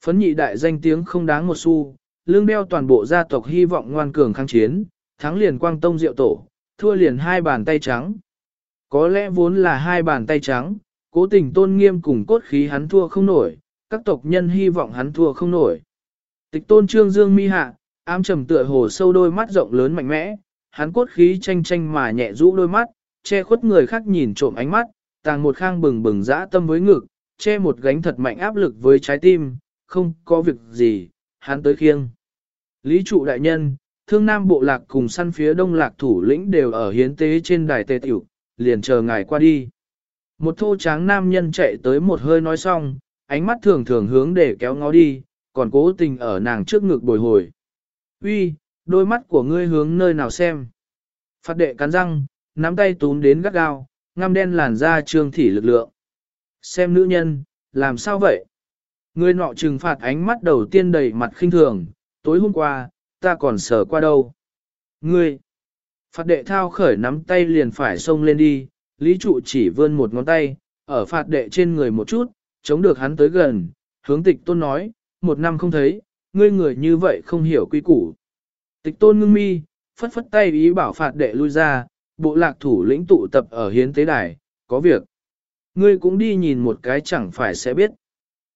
Phấn nhị đại danh tiếng không đáng một xu, lương đeo toàn bộ gia tộc hy vọng ngoan cường kháng chiến, thắng liền quang tông diệu tổ, thua liền hai bàn tay trắng. Có lẽ vốn là hai bàn tay trắng, cố tình tôn nghiêm cùng cốt khí hắn thua không nổi, các tộc nhân hy vọng hắn thua không nổi. Tịch tôn trương dương mi hạ, ám trầm tựa hồ sâu đôi mắt rộng lớn mạnh mẽ, hắn cốt khí tranh tranh mà nhẹ rũ đôi mắt, che khuất người khác nhìn trộm ánh mắt, tàng một khang bừng bừng dã tâm với ngực, che một gánh thật mạnh áp lực với trái tim, không có việc gì, hắn tới khiêng. Lý trụ đại nhân, thương nam bộ lạc cùng săn phía đông lạc thủ lĩnh đều ở hiến tế trên đài tề tiểu, liền chờ ngài qua đi. Một thô tráng nam nhân chạy tới một hơi nói xong, ánh mắt thường thường hướng để kéo ngó đi, còn cố tình ở nàng trước ngực bồi hồi. Uy, đôi mắt của ngươi hướng nơi nào xem. Phát đệ cắn răng, nắm tay túm đến gắt gao, ngăm đen làn da trương thỉ lực lượng. Xem nữ nhân, làm sao vậy? Ngươi nọ trừng phạt ánh mắt đầu tiên đầy mặt khinh thường, tối hôm qua, ta còn sờ qua đâu. Ngươi, Phát đệ thao khởi nắm tay liền phải xông lên đi, lý trụ chỉ vươn một ngón tay, ở phạt đệ trên người một chút, chống được hắn tới gần, hướng tịch tôn nói, một năm không thấy, ngươi người như vậy không hiểu quy củ. Tịch tôn ngưng mi, phất phất tay ý bảo phạt đệ lui ra, bộ lạc thủ lĩnh tụ tập ở hiến tế đài, có việc. Ngươi cũng đi nhìn một cái chẳng phải sẽ biết.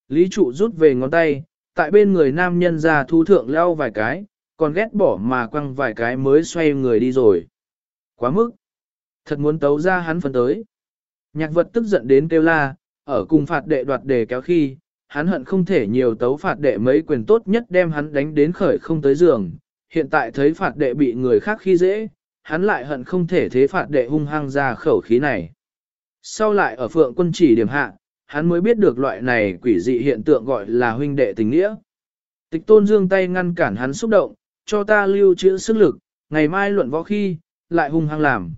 Lý trụ rút về ngón tay, tại bên người nam nhân ra thu thượng leo vài cái, còn ghét bỏ mà quăng vài cái mới xoay người đi rồi. Quá mức. Thật muốn tấu ra hắn phân tới. Nhạc vật tức giận đến kêu la, ở cùng phạt đệ đoạt đề kéo khi, hắn hận không thể nhiều tấu phạt đệ mấy quyền tốt nhất đem hắn đánh đến khởi không tới giường. Hiện tại thấy phạt đệ bị người khác khi dễ, hắn lại hận không thể thế phạt đệ hung hăng ra khẩu khí này. Sau lại ở phượng quân chỉ điểm hạ, hắn mới biết được loại này quỷ dị hiện tượng gọi là huynh đệ tình nghĩa. Tịch tôn dương tay ngăn cản hắn xúc động, cho ta lưu trữ sức lực, ngày mai luận võ khi, lại hung hăng làm.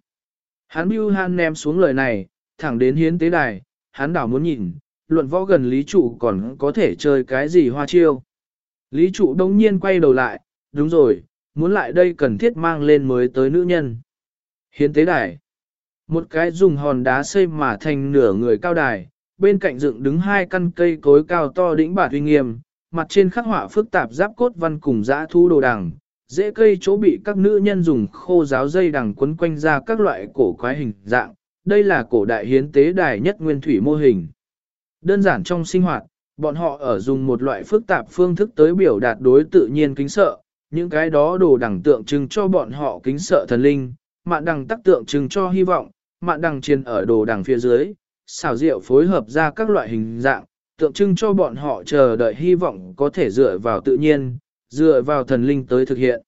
Hắn bưu han ném xuống lời này, thẳng đến hiến tế đài, hắn đảo muốn nhìn, luận võ gần lý trụ còn có thể chơi cái gì hoa chiêu. Lý trụ đông nhiên quay đầu lại, đúng rồi, muốn lại đây cần thiết mang lên mới tới nữ nhân. Hiến tế đài. Một cái dùng hòn đá xây mà thành nửa người cao đài, bên cạnh dựng đứng hai căn cây cối cao to đỉnh bạt uy nghiêm, mặt trên khắc họa phức tạp giáp cốt văn cùng dã thu đồ đằng, dễ cây chỗ bị các nữ nhân dùng khô giáo dây đằng quấn quanh ra các loại cổ quái hình dạng. Đây là cổ đại hiến tế đài nhất nguyên thủy mô hình. Đơn giản trong sinh hoạt, bọn họ ở dùng một loại phức tạp phương thức tới biểu đạt đối tự nhiên kính sợ, những cái đó đồ đẳng tượng trưng cho bọn họ kính sợ thần linh, mạn đằng tác tượng trưng cho hy vọng, mạn đằng trên ở đồ đằng phía dưới, xảo diệu phối hợp ra các loại hình dạng, tượng trưng cho bọn họ chờ đợi hy vọng có thể dựa vào tự nhiên, dựa vào thần linh tới thực hiện.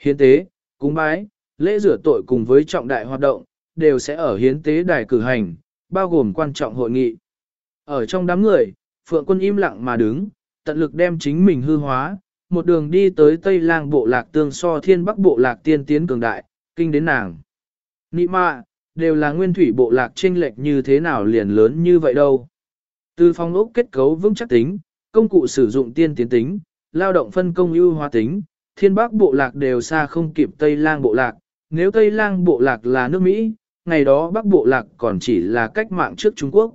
Hiến tế, cúng bái, lễ rửa tội cùng với trọng đại hoạt động, đều sẽ ở hiến tế đài cử hành, bao gồm quan trọng hội nghị. Ở trong đám người, Phượng quân im lặng mà đứng, tận lực đem chính mình hư hóa, một đường đi tới Tây Lang bộ lạc tương so thiên bắc bộ lạc tiên tiến cường đại, kinh đến nàng. Nị mạ, đều là nguyên thủy bộ lạc chênh lệch như thế nào liền lớn như vậy đâu. Từ phong ốc kết cấu vững chắc tính, công cụ sử dụng tiên tiến tính, lao động phân công ưu hóa tính, thiên bắc bộ lạc đều xa không kịp Tây Lang bộ lạc. Nếu Tây Lang bộ lạc là nước Mỹ, ngày đó Bắc bộ lạc còn chỉ là cách mạng trước Trung Quốc.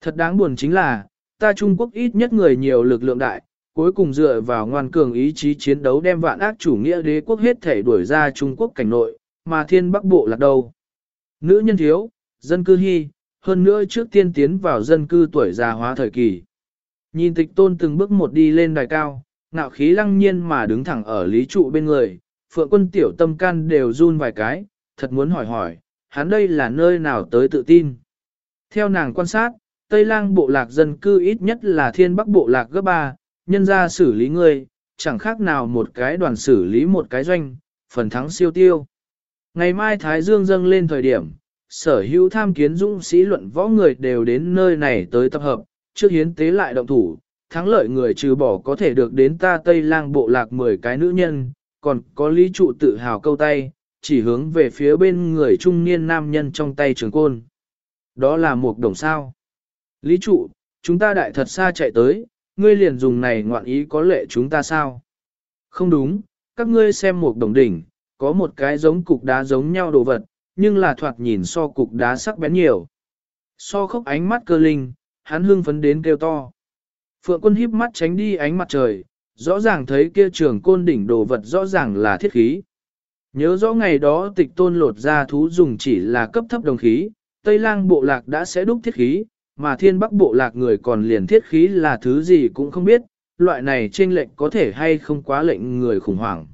Thật đáng buồn chính là, ta Trung Quốc ít nhất người nhiều lực lượng đại, cuối cùng dựa vào ngoan cường ý chí chiến đấu đem vạn ác chủ nghĩa đế quốc hết thể đuổi ra Trung Quốc cảnh nội, mà thiên bắc bộ lạc đâu. Nữ nhân thiếu, dân cư hy, hơn nữa trước tiên tiến vào dân cư tuổi già hóa thời kỳ. Nhìn tịch tôn từng bước một đi lên đài cao, ngạo khí lăng nhiên mà đứng thẳng ở lý trụ bên người, phượng quân tiểu tâm can đều run vài cái, thật muốn hỏi hỏi, hắn đây là nơi nào tới tự tin. Theo nàng quan sát, Tây lang bộ lạc dân cư ít nhất là thiên bắc bộ lạc gấp ba, nhân ra xử lý người, chẳng khác nào một cái đoàn xử lý một cái doanh, phần thắng siêu tiêu. Ngày mai Thái Dương dâng lên thời điểm, sở hữu tham kiến dũng sĩ luận võ người đều đến nơi này tới tập hợp, trước hiến tế lại động thủ, thắng lợi người trừ bỏ có thể được đến ta Tây lang bộ lạc 10 cái nữ nhân, còn có lý trụ tự hào câu tay, chỉ hướng về phía bên người trung niên nam nhân trong tay trường côn. Đó là một đồng sao. Lý trụ, chúng ta đại thật xa chạy tới, ngươi liền dùng này ngoạn ý có lệ chúng ta sao? Không đúng, các ngươi xem một đồng đỉnh, có một cái giống cục đá giống nhau đồ vật, nhưng là thoạt nhìn so cục đá sắc bén nhiều. So khóc ánh mắt cơ linh, hắn Hương phấn đến kêu to. Phượng quân híp mắt tránh đi ánh mặt trời, rõ ràng thấy kia trường côn đỉnh đồ vật rõ ràng là thiết khí. Nhớ rõ ngày đó tịch tôn lột ra thú dùng chỉ là cấp thấp đồng khí, Tây lang bộ lạc đã sẽ đúc thiết khí, mà thiên bắc bộ lạc người còn liền thiết khí là thứ gì cũng không biết, loại này trên lệnh có thể hay không quá lệnh người khủng hoảng.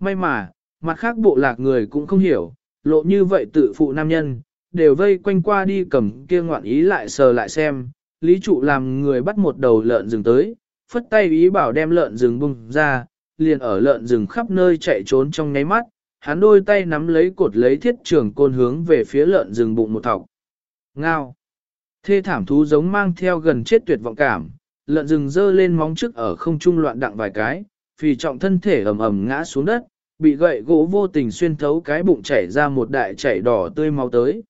May mà, mặt khác bộ lạc người cũng không hiểu, lộ như vậy tự phụ nam nhân, đều vây quanh qua đi cầm kia ngoạn ý lại sờ lại xem, lý trụ làm người bắt một đầu lợn rừng tới, phất tay ý bảo đem lợn rừng bung ra, liền ở lợn rừng khắp nơi chạy trốn trong nháy mắt, hắn đôi tay nắm lấy cột lấy thiết trường côn hướng về phía lợn rừng bụng một thọc. Ngao. Thê thảm thú giống mang theo gần chết tuyệt vọng cảm, lợn rừng dơ lên móng trước ở không trung loạn đặng vài cái, vì trọng thân thể ầm ầm ngã xuống đất, bị gậy gỗ vô tình xuyên thấu cái bụng chảy ra một đại chảy đỏ tươi máu tới.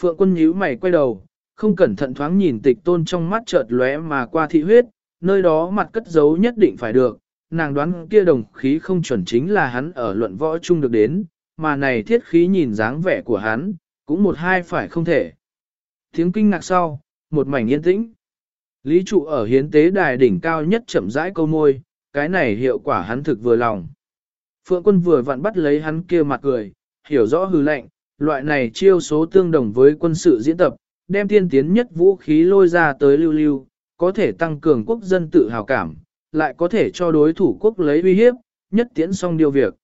Phượng quân nhíu mày quay đầu, không cẩn thận thoáng nhìn tịch tôn trong mắt chợt lóe mà qua thị huyết, nơi đó mặt cất giấu nhất định phải được, nàng đoán kia đồng khí không chuẩn chính là hắn ở luận võ chung được đến, mà này thiết khí nhìn dáng vẻ của hắn, cũng một hai phải không thể. Tiếng kinh ngạc sau, một mảnh yên tĩnh. Lý trụ ở hiến tế đài đỉnh cao nhất chậm rãi câu môi, cái này hiệu quả hắn thực vừa lòng. Phượng quân vừa vặn bắt lấy hắn kia mặt cười, hiểu rõ hư lệnh, loại này chiêu số tương đồng với quân sự diễn tập, đem tiên tiến nhất vũ khí lôi ra tới lưu lưu, có thể tăng cường quốc dân tự hào cảm, lại có thể cho đối thủ quốc lấy uy hiếp, nhất tiễn xong điều việc.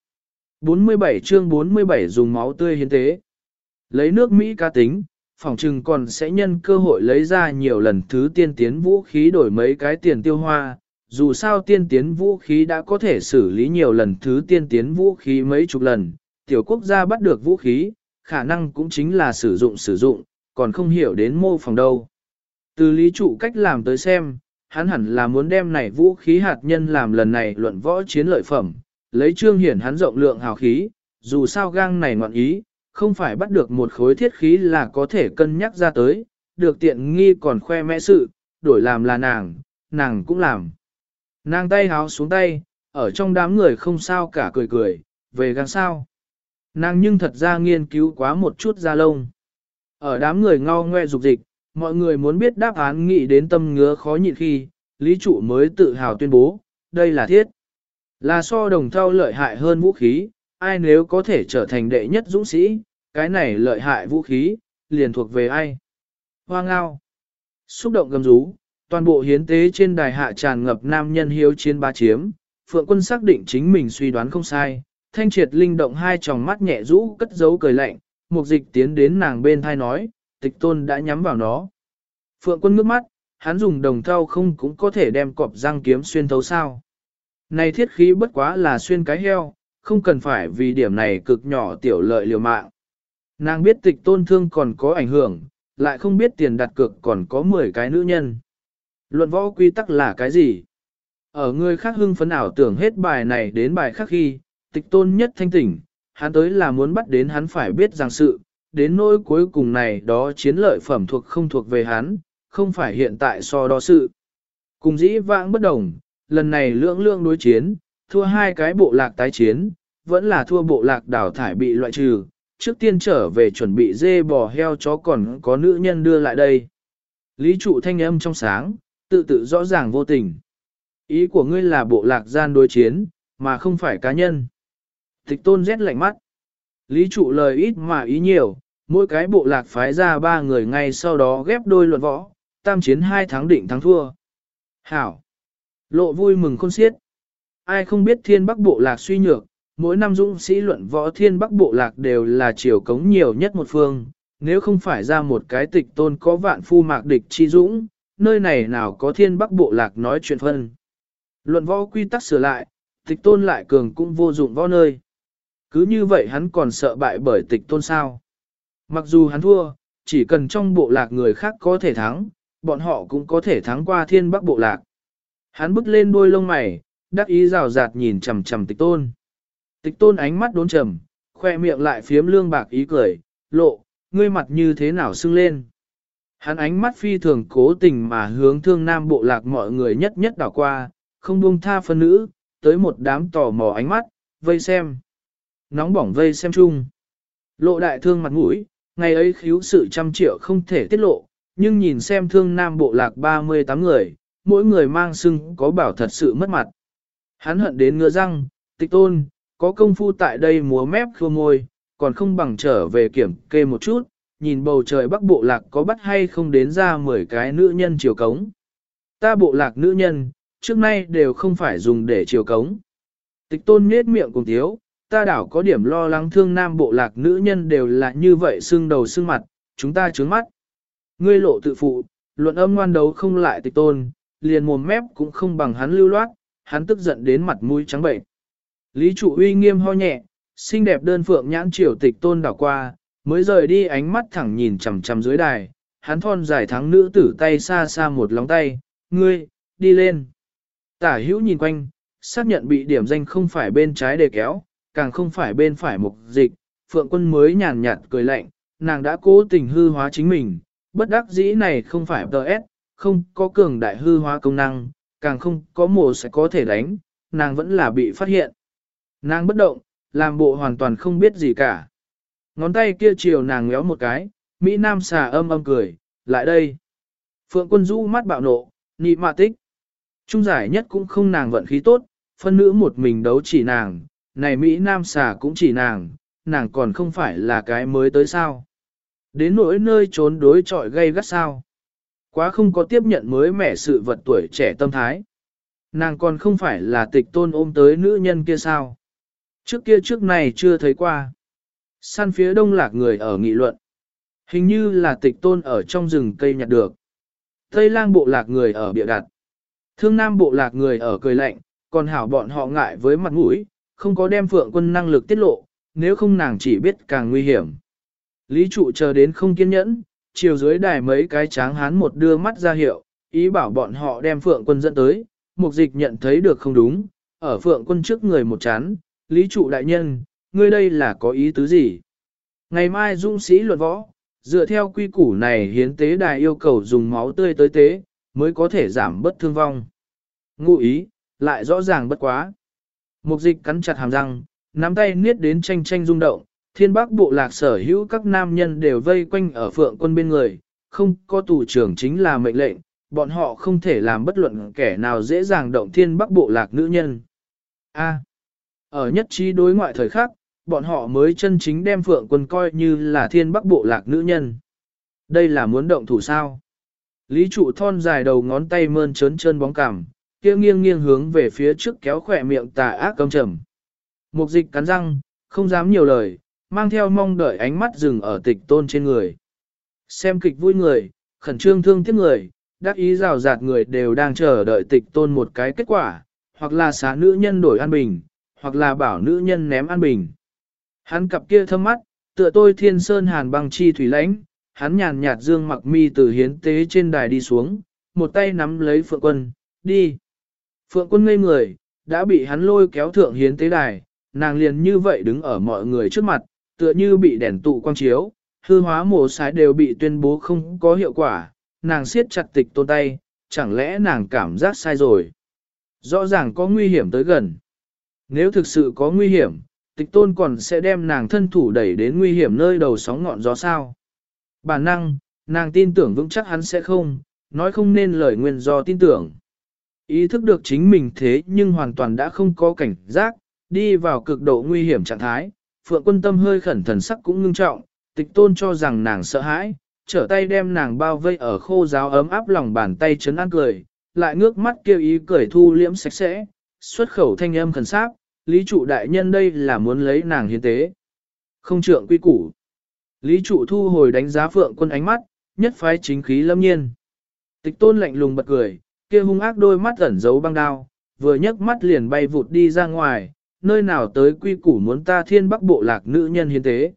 47 chương 47 dùng máu tươi hiến tế. Lấy nước Mỹ ca tính, phòng trừng còn sẽ nhân cơ hội lấy ra nhiều lần thứ tiên tiến vũ khí đổi mấy cái tiền tiêu hoa. Dù sao tiên tiến vũ khí đã có thể xử lý nhiều lần thứ tiên tiến vũ khí mấy chục lần, tiểu quốc gia bắt được vũ khí, khả năng cũng chính là sử dụng sử dụng, còn không hiểu đến mô phỏng đâu. Từ lý trụ cách làm tới xem, hắn hẳn là muốn đem này vũ khí hạt nhân làm lần này luận võ chiến lợi phẩm, lấy trương hiển hắn rộng lượng hào khí, dù sao gang này ngoạn ý, không phải bắt được một khối thiết khí là có thể cân nhắc ra tới, được tiện nghi còn khoe mẽ sự, đổi làm là nàng, nàng cũng làm. Nàng tay háo xuống tay, ở trong đám người không sao cả cười cười, về gang sao. Nàng nhưng thật ra nghiên cứu quá một chút da lông. Ở đám người ngao ngoe dục dịch, mọi người muốn biết đáp án nghĩ đến tâm ngứa khó nhịn khi, Lý Trụ mới tự hào tuyên bố, đây là thiết. Là so đồng thao lợi hại hơn vũ khí, ai nếu có thể trở thành đệ nhất dũng sĩ, cái này lợi hại vũ khí, liền thuộc về ai. Hoa ngao. Xúc động gầm rú, toàn bộ hiến tế trên đài hạ tràn ngập nam nhân hiếu chiến ba chiếm, phượng quân xác định chính mình suy đoán không sai, thanh triệt linh động hai tròng mắt nhẹ rũ cất giấu cười lạnh, mục dịch tiến đến nàng bên thai nói, tịch tôn đã nhắm vào nó. Phượng quân ngước mắt, hắn dùng đồng thau không cũng có thể đem cọp răng kiếm xuyên thấu sao. Này thiết khí bất quá là xuyên cái heo, không cần phải vì điểm này cực nhỏ tiểu lợi liều mạng. Nàng biết tịch tôn thương còn có ảnh hưởng, lại không biết tiền đặt cược còn có 10 cái nữ nhân. Luận võ quy tắc là cái gì? Ở người khác hưng phấn ảo tưởng hết bài này đến bài khác khi, tịch tôn nhất thanh tỉnh, hắn tới là muốn bắt đến hắn phải biết rằng sự, đến nỗi cuối cùng này đó chiến lợi phẩm thuộc không thuộc về hắn, không phải hiện tại so đo sự. Cùng dĩ vãng bất đồng, lần này lưỡng lương đối chiến, thua hai cái bộ lạc tái chiến, vẫn là thua bộ lạc đảo thải bị loại trừ, trước tiên trở về chuẩn bị dê bò heo chó còn có nữ nhân đưa lại đây. Lý trụ thanh âm trong sáng, tự tự rõ ràng vô tình. Ý của ngươi là bộ lạc gian đối chiến, mà không phải cá nhân. Tịch tôn rét lạnh mắt. Lý trụ lời ít mà ý nhiều, mỗi cái bộ lạc phái ra ba người ngay sau đó ghép đôi luận võ, tam chiến hai thắng định thắng thua. Hảo! Lộ vui mừng khôn xiết. Ai không biết thiên bắc bộ lạc suy nhược, mỗi năm dũng sĩ luận võ thiên bắc bộ lạc đều là chiều cống nhiều nhất một phương, nếu không phải ra một cái tịch tôn có vạn phu mạc địch chi dũng, nơi này nào có thiên bắc bộ lạc nói chuyện phân. Luận võ quy tắc sửa lại, tịch tôn lại cường cũng vô dụng võ nơi. Cứ như vậy hắn còn sợ bại bởi tịch tôn sao. Mặc dù hắn thua, chỉ cần trong bộ lạc người khác có thể thắng, bọn họ cũng có thể thắng qua thiên bắc bộ lạc. Hắn bước lên đôi lông mày, đắc ý rào rạt nhìn chầm chầm tịch tôn. Tịch tôn ánh mắt đốn trầm, khoe miệng lại phiếm lương bạc ý cười, lộ, ngươi mặt như thế nào sưng lên. Hắn ánh mắt phi thường cố tình mà hướng thương nam bộ lạc mọi người nhất nhất đảo qua, không buông tha phân nữ, tới một đám tò mò ánh mắt, vây xem. Nóng bỏng vây xem chung. Lộ đại thương mặt mũi, ngày ấy khíu sự trăm triệu không thể tiết lộ, nhưng nhìn xem thương nam bộ lạc 38 người, mỗi người mang sưng có bảo thật sự mất mặt. Hắn hận đến ngựa răng, tịch tôn, có công phu tại đây múa mép khua môi, còn không bằng trở về kiểm kê một chút, nhìn bầu trời bắc bộ lạc có bắt hay không đến ra 10 cái nữ nhân chiều cống. Ta bộ lạc nữ nhân, trước nay đều không phải dùng để chiều cống. Tịch tôn nết miệng cùng thiếu, ta đảo có điểm lo lắng thương nam bộ lạc nữ nhân đều là như vậy xương đầu xương mặt, chúng ta trướng mắt. Ngươi lộ tự phụ, luận âm ngoan đấu không lại tịch tôn, liền mồm mép cũng không bằng hắn lưu loát, hắn tức giận đến mặt mũi trắng bệnh. Lý trụ uy nghiêm ho nhẹ, xinh đẹp đơn phượng nhãn triều tịch tôn đảo qua, mới rời đi ánh mắt thẳng nhìn chằm chằm dưới đài, hắn thon dài thắng nữ tử tay xa xa một lóng tay, ngươi, đi lên. Tả hữu nhìn quanh, xác nhận bị điểm danh không phải bên trái để kéo, càng không phải bên phải mục dịch, phượng quân mới nhàn nhạt cười lạnh, nàng đã cố tình hư hóa chính mình, bất đắc dĩ này không phải TS, không có cường đại hư hóa công năng, càng không có mổ sẽ có thể đánh, nàng vẫn là bị phát hiện. Nàng bất động, làm bộ hoàn toàn không biết gì cả. Ngón tay kia chiều nàng ngéo một cái, Mỹ Nam xà âm âm cười, lại đây. Phượng quân rũ mắt bạo nộ, nị mạ tích. Trung giải nhất cũng không nàng vận khí tốt, phân nữ một mình đấu chỉ nàng, này Mỹ Nam xà cũng chỉ nàng, nàng còn không phải là cái mới tới sao. Đến nỗi nơi trốn đối trọi gây gắt sao. Quá không có tiếp nhận mới mẻ sự vật tuổi trẻ tâm thái. Nàng còn không phải là tịch tôn ôm tới nữ nhân kia sao. Trước kia trước này chưa thấy qua. Săn phía đông lạc người ở nghị luận. Hình như là tịch tôn ở trong rừng cây nhặt được. Tây lang bộ lạc người ở bịa đặt. Thương nam bộ lạc người ở cười lạnh, còn hảo bọn họ ngại với mặt mũi, không có đem phượng quân năng lực tiết lộ, nếu không nàng chỉ biết càng nguy hiểm. Lý trụ chờ đến không kiên nhẫn, chiều dưới đài mấy cái tráng hán một đưa mắt ra hiệu, ý bảo bọn họ đem phượng quân dẫn tới, mục dịch nhận thấy được không đúng, ở phượng quân trước người một chán, lý trụ đại nhân, ngươi đây là có ý tứ gì? Ngày mai dũng sĩ luận võ, dựa theo quy củ này hiến tế đài yêu cầu dùng máu tươi tới tế, mới có thể giảm bất thương vong. Ngụ ý, lại rõ ràng bất quá. Mục dịch cắn chặt hàm răng, nắm tay niết đến tranh tranh rung động, thiên bắc bộ lạc sở hữu các nam nhân đều vây quanh ở phượng quân bên người, không có tù trưởng chính là mệnh lệnh, bọn họ không thể làm bất luận kẻ nào dễ dàng động thiên bắc bộ lạc nữ nhân. A. ở nhất trí đối ngoại thời khắc, bọn họ mới chân chính đem phượng quân coi như là thiên bắc bộ lạc nữ nhân. Đây là muốn động thủ sao? Lý trụ thon dài đầu ngón tay mơn trớn trơn bóng cằm, kia nghiêng nghiêng hướng về phía trước kéo khỏe miệng tà ác cầm trầm. Mục dịch cắn răng, không dám nhiều lời, mang theo mong đợi ánh mắt dừng ở tịch tôn trên người. Xem kịch vui người, khẩn trương thương tiếc người, đắc ý rào rạt người đều đang chờ đợi tịch tôn một cái kết quả, hoặc là xá nữ nhân đổi an bình, hoặc là bảo nữ nhân ném an bình. Hắn cặp kia thâm mắt, tựa tôi thiên sơn hàn băng chi thủy lãnh, hắn nhàn nhạt dương mặc mi từ hiến tế trên đài đi xuống, một tay nắm lấy phượng quân, đi. Phượng quân ngây người, đã bị hắn lôi kéo thượng hiến tế đài, nàng liền như vậy đứng ở mọi người trước mặt, tựa như bị đèn tụ quang chiếu, hư hóa mổ sái đều bị tuyên bố không có hiệu quả, nàng siết chặt tịch tôn tay, chẳng lẽ nàng cảm giác sai rồi. Rõ ràng có nguy hiểm tới gần. Nếu thực sự có nguy hiểm, tịch tôn còn sẽ đem nàng thân thủ đẩy đến nguy hiểm nơi đầu sóng ngọn gió sao. Bản năng, nàng tin tưởng vững chắc hắn sẽ không, nói không nên lời nguyên do tin tưởng. Ý thức được chính mình thế nhưng hoàn toàn đã không có cảnh giác, đi vào cực độ nguy hiểm trạng thái, phượng quân tâm hơi khẩn thần sắc cũng ngưng trọng, tịch tôn cho rằng nàng sợ hãi, trở tay đem nàng bao vây ở khô giáo ấm áp lòng bàn tay chấn an cười, lại ngước mắt kêu ý cười thu liễm sạch sẽ, xuất khẩu thanh âm khẩn sáp, lý trụ đại nhân đây là muốn lấy nàng hiến tế. Không trượng quy củ. Lý trụ thu hồi đánh giá phượng quân ánh mắt, nhất phái chính khí lâm nhiên. Tịch tôn lạnh lùng bật cười, kia hung ác đôi mắt ẩn giấu băng đao, vừa nhấc mắt liền bay vụt đi ra ngoài, nơi nào tới quy củ muốn ta thiên bắc bộ lạc nữ nhân hiến tế.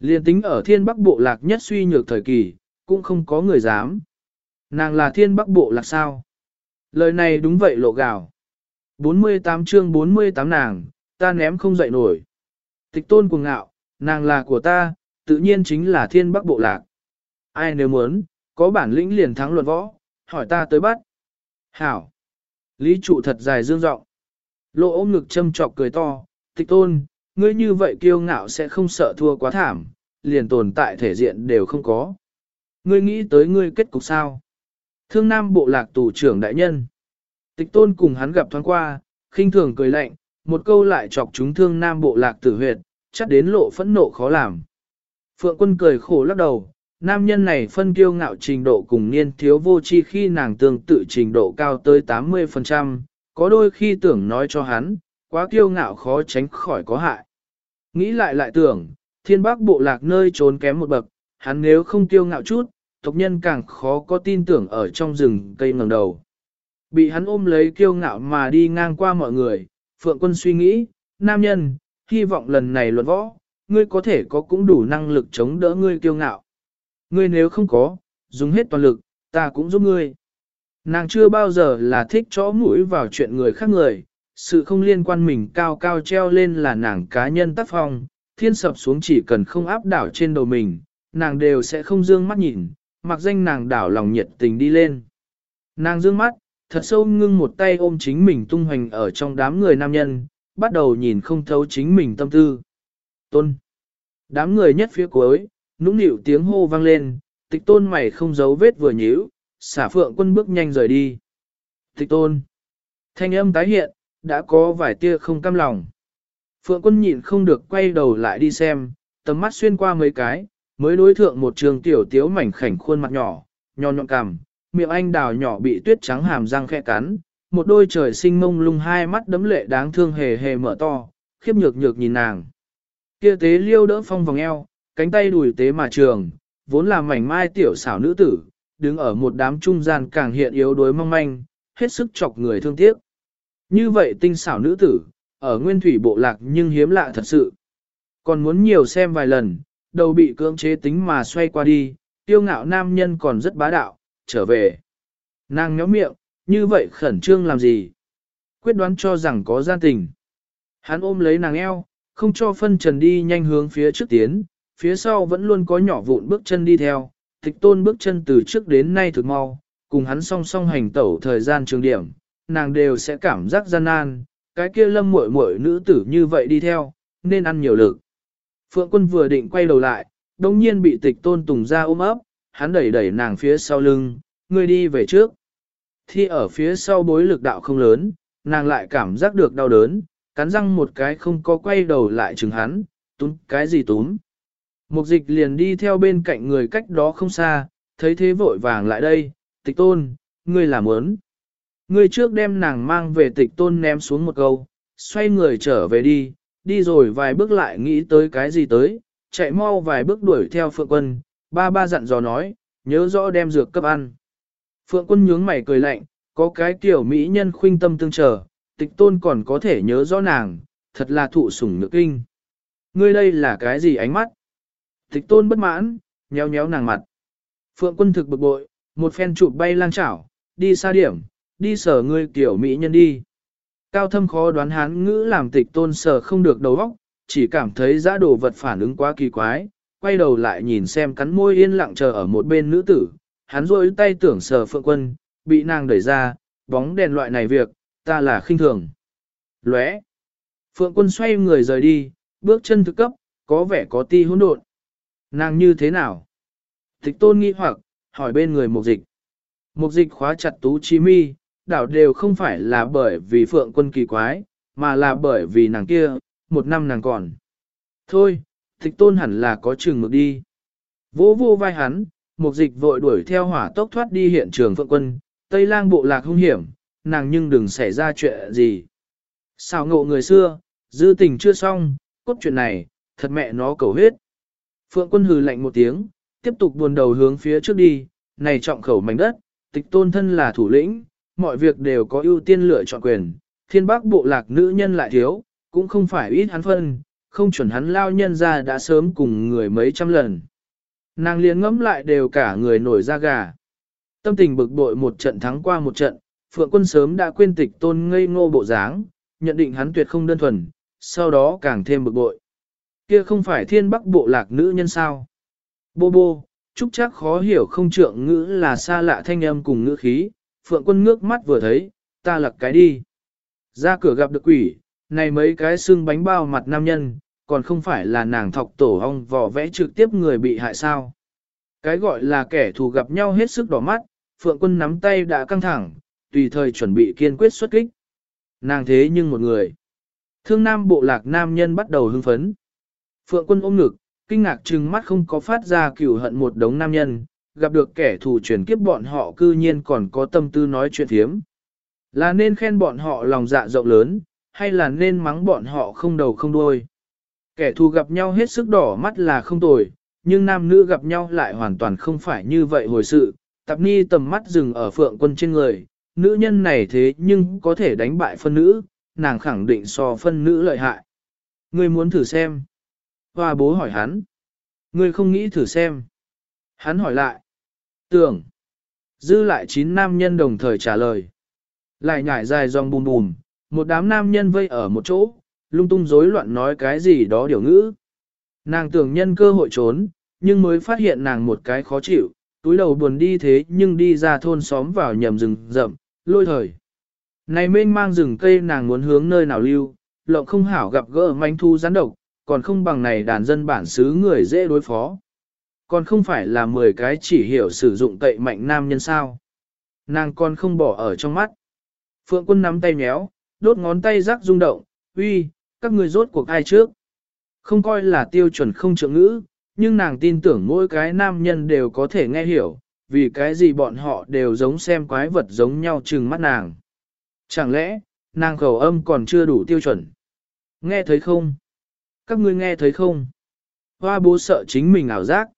Liên tính ở thiên bắc bộ lạc nhất suy nhược thời kỳ, cũng không có người dám. Nàng là thiên bắc bộ lạc sao? Lời này đúng vậy lộ gào. 48 chương 48 nàng, ta ném không dậy nổi. Tịch tôn cuồng ngạo, nàng là của ta, tự nhiên chính là thiên bắc bộ lạc. Ai nếu muốn, có bản lĩnh liền thắng luận võ, hỏi ta tới bắt. Hảo. Lý trụ thật dài dương rộng. Lộ ôm ngực châm trọc cười to, tịch tôn, ngươi như vậy kiêu ngạo sẽ không sợ thua quá thảm, liền tồn tại thể diện đều không có. Ngươi nghĩ tới ngươi kết cục sao? Thương Nam bộ lạc tù trưởng đại nhân. Tịch tôn cùng hắn gặp thoáng qua, khinh thường cười lạnh, một câu lại chọc chúng thương nam bộ lạc tử huyệt, chắc đến lộ phẫn nộ khó làm. Phượng quân cười khổ lắc đầu, nam nhân này phân kiêu ngạo trình độ cùng niên thiếu vô chi khi nàng tương tự trình độ cao tới 80%, có đôi khi tưởng nói cho hắn, quá kiêu ngạo khó tránh khỏi có hại. Nghĩ lại lại tưởng, thiên bác bộ lạc nơi trốn kém một bậc, hắn nếu không kiêu ngạo chút, tộc nhân càng khó có tin tưởng ở trong rừng cây ngẩng đầu. Bị hắn ôm lấy kiêu ngạo mà đi ngang qua mọi người, Phượng quân suy nghĩ, nam nhân, hy vọng lần này luận võ, ngươi có thể có cũng đủ năng lực chống đỡ ngươi kiêu ngạo. Ngươi nếu không có, dùng hết toàn lực, ta cũng giúp ngươi. Nàng chưa bao giờ là thích chó mũi vào chuyện người khác người, sự không liên quan mình cao cao treo lên là nàng cá nhân tác phong, thiên sập xuống chỉ cần không áp đảo trên đầu mình, nàng đều sẽ không dương mắt nhìn, mặc danh nàng đảo lòng nhiệt tình đi lên. Nàng dương mắt, thật sâu ngưng một tay ôm chính mình tung hoành ở trong đám người nam nhân, bắt đầu nhìn không thấu chính mình tâm tư. Tôn. Đám người nhất phía cuối, nũng nịu tiếng hô vang lên, tịch tôn mày không giấu vết vừa nhíu, xả phượng quân bước nhanh rời đi. Tịch tôn. Thanh âm tái hiện, đã có vài tia không cam lòng. Phượng quân nhịn không được quay đầu lại đi xem, tầm mắt xuyên qua mấy cái, mới đối thượng một trường tiểu tiếu mảnh khảnh khuôn mặt nhỏ, nhọn nhọn cằm, miệng anh đào nhỏ bị tuyết trắng hàm răng khẽ cắn, một đôi trời sinh mông lung hai mắt đấm lệ đáng thương hề hề mở to, khiếp nhược nhược nhìn nàng. Kia tế liêu đỡ phong vòng eo, cánh tay đùi tế mà trường, vốn là mảnh mai tiểu xảo nữ tử, đứng ở một đám trung gian càng hiện yếu đuối mong manh, hết sức chọc người thương tiếc. Như vậy tinh xảo nữ tử, ở nguyên thủy bộ lạc nhưng hiếm lạ thật sự. Còn muốn nhiều xem vài lần, đầu bị cưỡng chế tính mà xoay qua đi, tiêu ngạo nam nhân còn rất bá đạo, trở về. Nàng nhó miệng, như vậy khẩn trương làm gì? Quyết đoán cho rằng có gian tình. Hắn ôm lấy nàng eo, không cho phân trần đi nhanh hướng phía trước tiến, phía sau vẫn luôn có nhỏ vụn bước chân đi theo, tịch tôn bước chân từ trước đến nay thực mau, cùng hắn song song hành tẩu thời gian trường điểm, nàng đều sẽ cảm giác gian nan, cái kia lâm muội muội nữ tử như vậy đi theo, nên ăn nhiều lực. Phượng quân vừa định quay đầu lại, đồng nhiên bị tịch tôn tùng ra ôm ấp, hắn đẩy đẩy nàng phía sau lưng, ngươi đi về trước. Thi ở phía sau bối lực đạo không lớn, nàng lại cảm giác được đau đớn, cắn răng một cái không có quay đầu lại chừng hắn, túm cái gì túm. Mục dịch liền đi theo bên cạnh người cách đó không xa, thấy thế vội vàng lại đây, tịch tôn, ngươi làm ớn. Ngươi trước đem nàng mang về tịch tôn ném xuống một câu, xoay người trở về đi, đi rồi vài bước lại nghĩ tới cái gì tới, chạy mau vài bước đuổi theo phượng quân, ba ba dặn dò nói, nhớ rõ đem dược cấp ăn. Phượng quân nhướng mày cười lạnh, có cái tiểu mỹ nhân khuynh tâm tương trở, tịch tôn còn có thể nhớ rõ nàng, thật là thụ sủng nữ kinh. Ngươi đây là cái gì ánh mắt? Thịch tôn bất mãn, nhéo nhéo nàng mặt. Phượng quân thực bực bội, một phen chụp bay lang chảo, đi xa điểm, đi sở ngươi tiểu mỹ nhân đi. Cao thâm khó đoán hán ngữ làm tịch tôn sở không được đầu óc, chỉ cảm thấy giã đồ vật phản ứng quá kỳ quái, quay đầu lại nhìn xem cắn môi yên lặng chờ ở một bên nữ tử, hắn rôi tay tưởng sờ phượng quân, bị nàng đẩy ra, bóng đèn loại này việc, ta là khinh thường. Lóe. Phượng quân xoay người rời đi, bước chân thực cấp, có vẻ có ti hỗn độn. Nàng như thế nào? Tịch tôn nghi hoặc, hỏi bên người mục dịch. Mục dịch khóa chặt tú chi mi, đảo đều không phải là bởi vì phượng quân kỳ quái, mà là bởi vì nàng kia, một năm nàng còn. Thôi, tịch tôn hẳn là có chừng mực đi. Vỗ vô vai hắn, mục dịch vội đuổi theo hỏa tốc thoát đi hiện trường phượng quân, tây lang bộ lạc hung hiểm, nàng nhưng đừng xảy ra chuyện gì. Sao ngộ người xưa, dư tình chưa xong, cốt chuyện này, thật mẹ nó cầu huyết. Phượng quân hừ lạnh một tiếng, tiếp tục buồn đầu hướng phía trước đi, này trọng khẩu mảnh đất, tịch tôn thân là thủ lĩnh, mọi việc đều có ưu tiên lựa chọn quyền, thiên bác bộ lạc nữ nhân lại thiếu, cũng không phải ít hắn phân, không chuẩn hắn lao nhân ra đã sớm cùng người mấy trăm lần. Nàng liền ngẫm lại đều cả người nổi da gà. Tâm tình bực bội một trận thắng qua một trận, Phượng quân sớm đã quên tịch tôn ngây ngô bộ dáng, nhận định hắn tuyệt không đơn thuần, sau đó càng thêm bực bội. Kia không phải thiên bắc bộ lạc nữ nhân sao? Bô bô, trúc chắc khó hiểu không trượng ngữ là xa lạ thanh âm cùng ngữ khí, Phượng quân ngước mắt vừa thấy, ta lặc cái đi. Ra cửa gặp được quỷ, này mấy cái xương bánh bao mặt nam nhân, còn không phải là nàng thọc tổ hong vỏ vẽ trực tiếp người bị hại sao. Cái gọi là kẻ thù gặp nhau hết sức đỏ mắt, Phượng quân nắm tay đã căng thẳng, tùy thời chuẩn bị kiên quyết xuất kích. Nàng thế nhưng một người. Thương nam bộ lạc nam nhân bắt đầu hưng phấn. Phượng quân ôm ngực, kinh ngạc trừng mắt không có phát ra cửu hận một đống nam nhân, gặp được kẻ thù chuyển kiếp bọn họ cư nhiên còn có tâm tư nói chuyện thiếm. Là nên khen bọn họ lòng dạ rộng lớn, hay là nên mắng bọn họ không đầu không đuôi. Kẻ thù gặp nhau hết sức đỏ mắt là không tồi, nhưng nam nữ gặp nhau lại hoàn toàn không phải như vậy hồi sự. Tạp ni tầm mắt dừng ở phượng quân trên người, nữ nhân này thế nhưng có thể đánh bại phân nữ, nàng khẳng định so phân nữ lợi hại. Ngươi muốn thử xem. Hoa bố hỏi hắn. Ngươi không nghĩ thử xem. Hắn hỏi lại. Tưởng. Dư lại chín nam nhân đồng thời trả lời. Lại nhảy dài dòng bùm bùm, một đám nam nhân vây ở một chỗ, lung tung rối loạn nói cái gì đó điều ngữ. Nàng tưởng nhân cơ hội trốn, nhưng mới phát hiện nàng một cái khó chịu, túi đầu buồn đi thế nhưng đi ra thôn xóm vào nhầm rừng rậm, lôi thời. Này mênh mang rừng cây nàng muốn hướng nơi nào lưu, lộng không hảo gặp gỡ manh thu gián độc, còn không bằng này đàn dân bản xứ người dễ đối phó. Còn không phải là 10 cái chỉ hiểu sử dụng tệ mạnh nam nhân sao. Nàng còn không bỏ ở trong mắt. Phượng quân nắm tay méo, đốt ngón tay rắc rung động, uy, các người rốt cuộc ai trước. Không coi là tiêu chuẩn không trượng ngữ, nhưng nàng tin tưởng mỗi cái nam nhân đều có thể nghe hiểu, vì cái gì bọn họ đều giống xem quái vật giống nhau chừng mắt nàng. Chẳng lẽ, nàng khẩu âm còn chưa đủ tiêu chuẩn? Nghe thấy không? Các ngươi nghe thấy không? Hoa bố sợ chính mình ảo giác.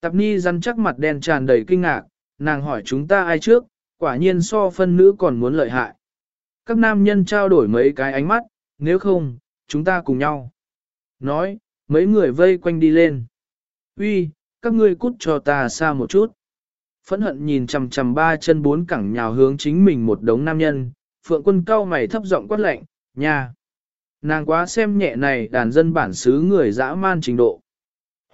Tạp ni răn chắc mặt đen tràn đầy kinh ngạc, nàng hỏi chúng ta ai trước, quả nhiên so phân nữ còn muốn lợi hại. Các nam nhân trao đổi mấy cái ánh mắt, nếu không, chúng ta cùng nhau. Nói, mấy người vây quanh đi lên. Uy, các ngươi cút cho ta xa một chút. Phẫn hận nhìn chằm chằm ba chân bốn cẳng nhào hướng chính mình một đống nam nhân, phượng quân cao mày thấp giọng quát lệnh, nha. Nàng quá xem nhẹ này đàn dân bản xứ người dã man trình độ.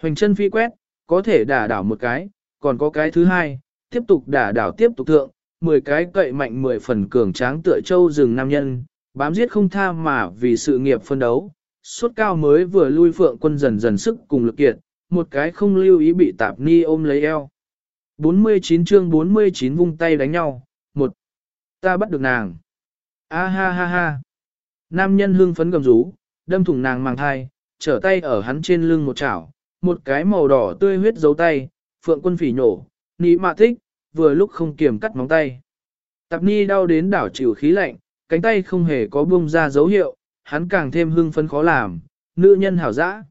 Hoành chân phi quét, có thể đả đảo một cái, còn có cái thứ hai, tiếp tục đả đảo tiếp tục thượng, 10 cái cậy mạnh 10 phần cường tráng tựa châu rừng nam nhân, bám giết không tha mà vì sự nghiệp phân đấu, suốt cao mới vừa lui phượng quân dần dần sức cùng lực kiệt, một cái không lưu ý bị tạp ni ôm lấy eo. 49 chương 49 vung tay đánh nhau, một, ta bắt được nàng. A ha ha ha. Nam nhân hưng phấn gầm rú, đâm thủng nàng mang thai, trở tay ở hắn trên lưng một chảo, một cái màu đỏ tươi huyết dấu tay, phượng quân phỉ nổ, ní mạ thích, vừa lúc không kiềm cắt móng tay. Tạp ni đau đến đảo chịu khí lạnh, cánh tay không hề có buông ra dấu hiệu, hắn càng thêm hưng phấn khó làm, nữ nhân hảo dã.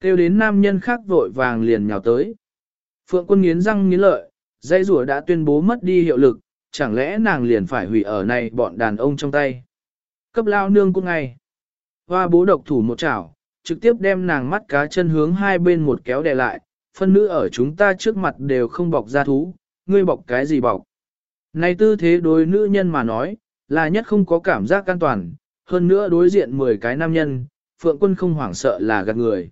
Kêu đến nam nhân khác vội vàng liền nhào tới. Phượng quân nghiến răng nghiến lợi, dây rùa đã tuyên bố mất đi hiệu lực, chẳng lẽ nàng liền phải hủy ở này bọn đàn ông trong tay. Cấp lao nương cũng ngay. Hoa bố độc thủ một chảo, trực tiếp đem nàng mắt cá chân hướng hai bên một kéo đè lại, phân nữ ở chúng ta trước mặt đều không bọc ra thú, ngươi bọc cái gì bọc. Này tư thế đối nữ nhân mà nói, là nhất không có cảm giác an toàn, hơn nữa đối diện 10 cái nam nhân, phượng quân không hoảng sợ là gạt người.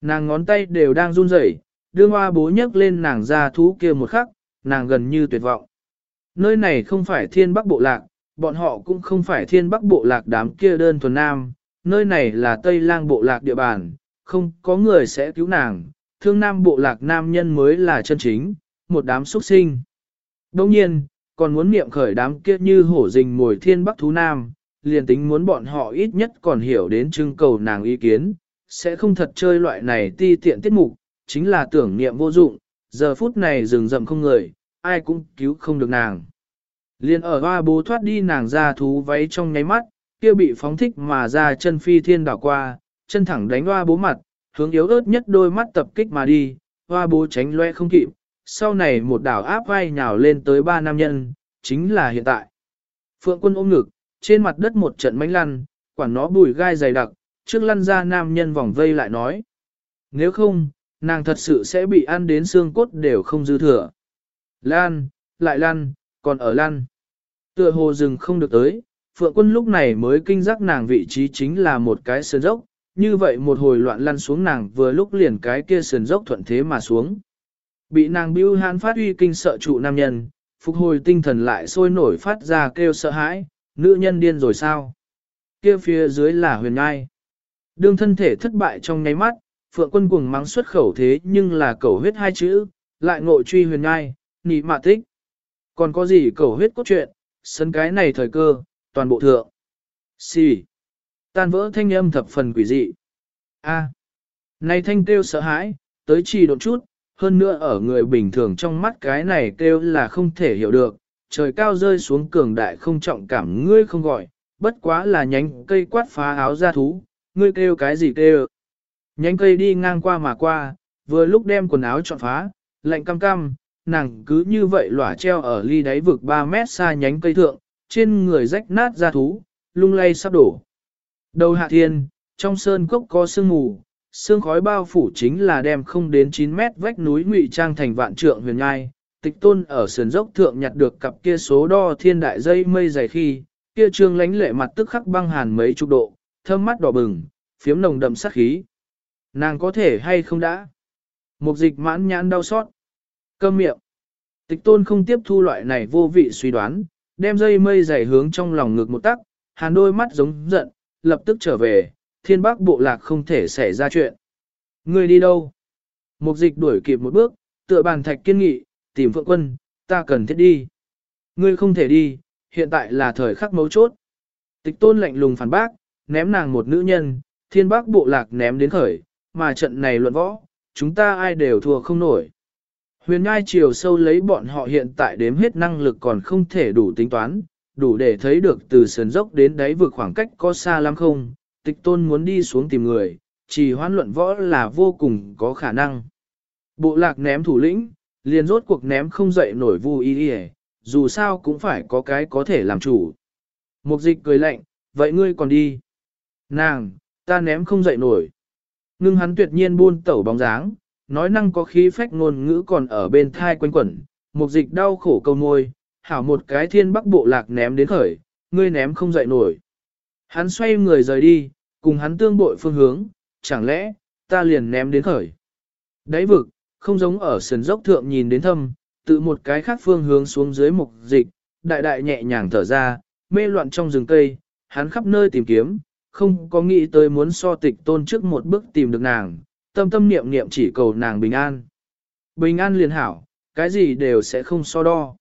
Nàng ngón tay đều đang run rẩy, đưa hoa bố nhấc lên nàng ra thú kia một khắc, nàng gần như tuyệt vọng. Nơi này không phải thiên bắc bộ lạc, bọn họ cũng không phải thiên bắc bộ lạc đám kia đơn thuần nam, nơi này là tây lang bộ lạc địa bàn, không có người sẽ cứu nàng, thương nam bộ lạc nam nhân mới là chân chính, một đám xuất sinh. Đồng nhiên, còn muốn niệm khởi đám kia như hổ rình ngồi thiên bắc thú nam, liền tính muốn bọn họ ít nhất còn hiểu đến trưng cầu nàng ý kiến, sẽ không thật chơi loại này ti tiện tiết mục, chính là tưởng niệm vô dụng, giờ phút này rừng rậm không người, ai cũng cứu không được nàng. Liên ở hoa bố thoát đi nàng ra thú váy trong nháy mắt, kia bị phóng thích mà ra chân phi thiên đảo qua, chân thẳng đánh hoa bố mặt, hướng yếu ớt nhất đôi mắt tập kích mà đi, hoa bố tránh loe không kịp, sau này một đảo áp vai nhào lên tới ba nam nhân, chính là hiện tại. Phượng quân ôm ngực, trên mặt đất một trận mánh lăn, quản nó bùi gai dày đặc, trước lăn ra nam nhân vòng vây lại nói. Nếu không, nàng thật sự sẽ bị ăn đến xương cốt đều không dư thừa. Lan, lại lăn, còn ở lăn. Tựa hồ rừng không được tới, Phượng quân lúc này mới kinh giác nàng vị trí chính là một cái sườn dốc, như vậy một hồi loạn lăn xuống nàng vừa lúc liền cái kia sườn dốc thuận thế mà xuống. Bị nàng bưu hãn phát uy kinh sợ trụ nam nhân, phục hồi tinh thần lại sôi nổi phát ra kêu sợ hãi, nữ nhân điên rồi sao? Kia phía dưới là huyền ngai. Đương thân thể thất bại trong nháy mắt, phượng quân cuồng mắng xuất khẩu thế nhưng là cầu huyết hai chữ, lại ngộ truy huyền ngai, nị mạ tích. Còn có gì cầu huyết cốt truyện, sân cái này thời cơ, toàn bộ thượng. Xì. Tan vỡ thanh âm thập phần quỷ dị. A. Này thanh kêu sợ hãi, tới chỉ độ chút, hơn nữa ở người bình thường trong mắt cái này kêu là không thể hiểu được, trời cao rơi xuống cường đại không trọng cảm ngươi không gọi, bất quá là nhánh cây quát phá áo ra thú, ngươi kêu cái gì kêu. Nhánh cây đi ngang qua mà qua, vừa lúc đem quần áo trọn phá, lạnh cam cam, nàng cứ như vậy lỏa treo ở ly đáy vực 3 mét xa nhánh cây thượng, trên người rách nát ra thú, lung lay sắp đổ. Đầu hạ thiên, trong sơn cốc có sương mù, sương khói bao phủ chính là đem không đến 9 mét vách núi ngụy trang thành vạn trượng huyền ngai. Tịch tôn ở sườn dốc thượng nhặt được cặp kia số đo thiên đại dây mây dày khi, kia trương lánh lệ mặt tức khắc băng hàn mấy chục độ, thơm mắt đỏ bừng, phiếm nồng đậm sát khí. Nàng có thể hay không đã? Mục dịch mãn nhãn đau xót. Câm miệng. Tịch tôn không tiếp thu loại này vô vị suy đoán, đem dây mây dày hướng trong lòng ngực một tắc, hàn đôi mắt giống giận, lập tức trở về, thiên bác bộ lạc không thể xảy ra chuyện. Người đi đâu? Mục dịch đuổi kịp một bước, tựa bàn thạch kiên nghị, tìm phượng quân, ta cần thiết đi. Ngươi không thể đi, hiện tại là thời khắc mấu chốt. Tịch tôn lạnh lùng phản bác, ném nàng một nữ nhân, thiên bác bộ lạc ném đến khởi, mà trận này luận võ, chúng ta ai đều thua không nổi. Huyền ngai chiều sâu lấy bọn họ hiện tại đếm hết năng lực còn không thể đủ tính toán, đủ để thấy được từ sườn dốc đến đáy vực khoảng cách có xa lắm không, tịch tôn muốn đi xuống tìm người, chỉ hoán luận võ là vô cùng có khả năng. Bộ lạc ném thủ lĩnh, liền rốt cuộc ném không dậy nổi vu y dù sao cũng phải có cái có thể làm chủ. Mục dịch cười lạnh, vậy ngươi còn đi. Nàng, ta ném không dậy nổi. Ngưng hắn tuyệt nhiên buôn tẩu bóng dáng, nói năng có khí phách ngôn ngữ còn ở bên thai quanh quẩn, mục dịch đau khổ câu môi, hảo một cái thiên bắc bộ lạc ném đến khởi, ngươi ném không dậy nổi. Hắn xoay người rời đi, cùng hắn tương bội phương hướng, chẳng lẽ, ta liền ném đến khởi. Đáy vực, không giống ở sườn dốc thượng nhìn đến thâm, tự một cái khác phương hướng xuống dưới mục dịch, đại đại nhẹ nhàng thở ra, mê loạn trong rừng cây, hắn khắp nơi tìm kiếm, không có nghĩ tới muốn so tịch tôn trước một bước tìm được nàng, tâm tâm niệm niệm chỉ cầu nàng bình an. Bình an liền hảo, cái gì đều sẽ không so đo.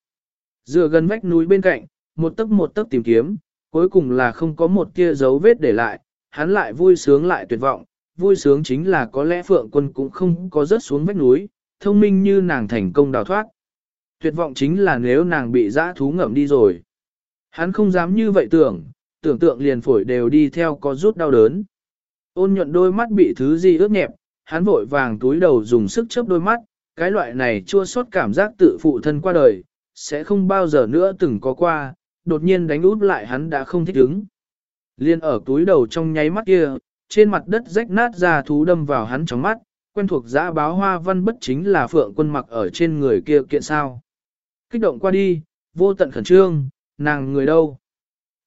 Dựa gần vách núi bên cạnh, một tấc một tấc tìm kiếm, cuối cùng là không có một tia dấu vết để lại, hắn lại vui sướng lại tuyệt vọng, vui sướng chính là có lẽ phượng quân cũng không có rớt xuống vách núi, thông minh như nàng thành công đào thoát. Tuyệt vọng chính là nếu nàng bị dã thú ngậm đi rồi. Hắn không dám như vậy tưởng, tưởng tượng liền phổi đều đi theo có rút đau đớn. Ôn nhuận đôi mắt bị thứ gì ướt nhẹp, hắn vội vàng túi đầu dùng sức chớp đôi mắt, cái loại này chua xót cảm giác tự phụ thân qua đời, sẽ không bao giờ nữa từng có qua, đột nhiên đánh út lại hắn đã không thích ứng. Liên ở túi đầu trong nháy mắt kia, trên mặt đất rách nát ra thú đâm vào hắn trong mắt, quen thuộc giã báo hoa văn bất chính là phượng quân mặc ở trên người kia kiện sao. Kích động qua đi, vô tận khẩn trương, nàng người đâu.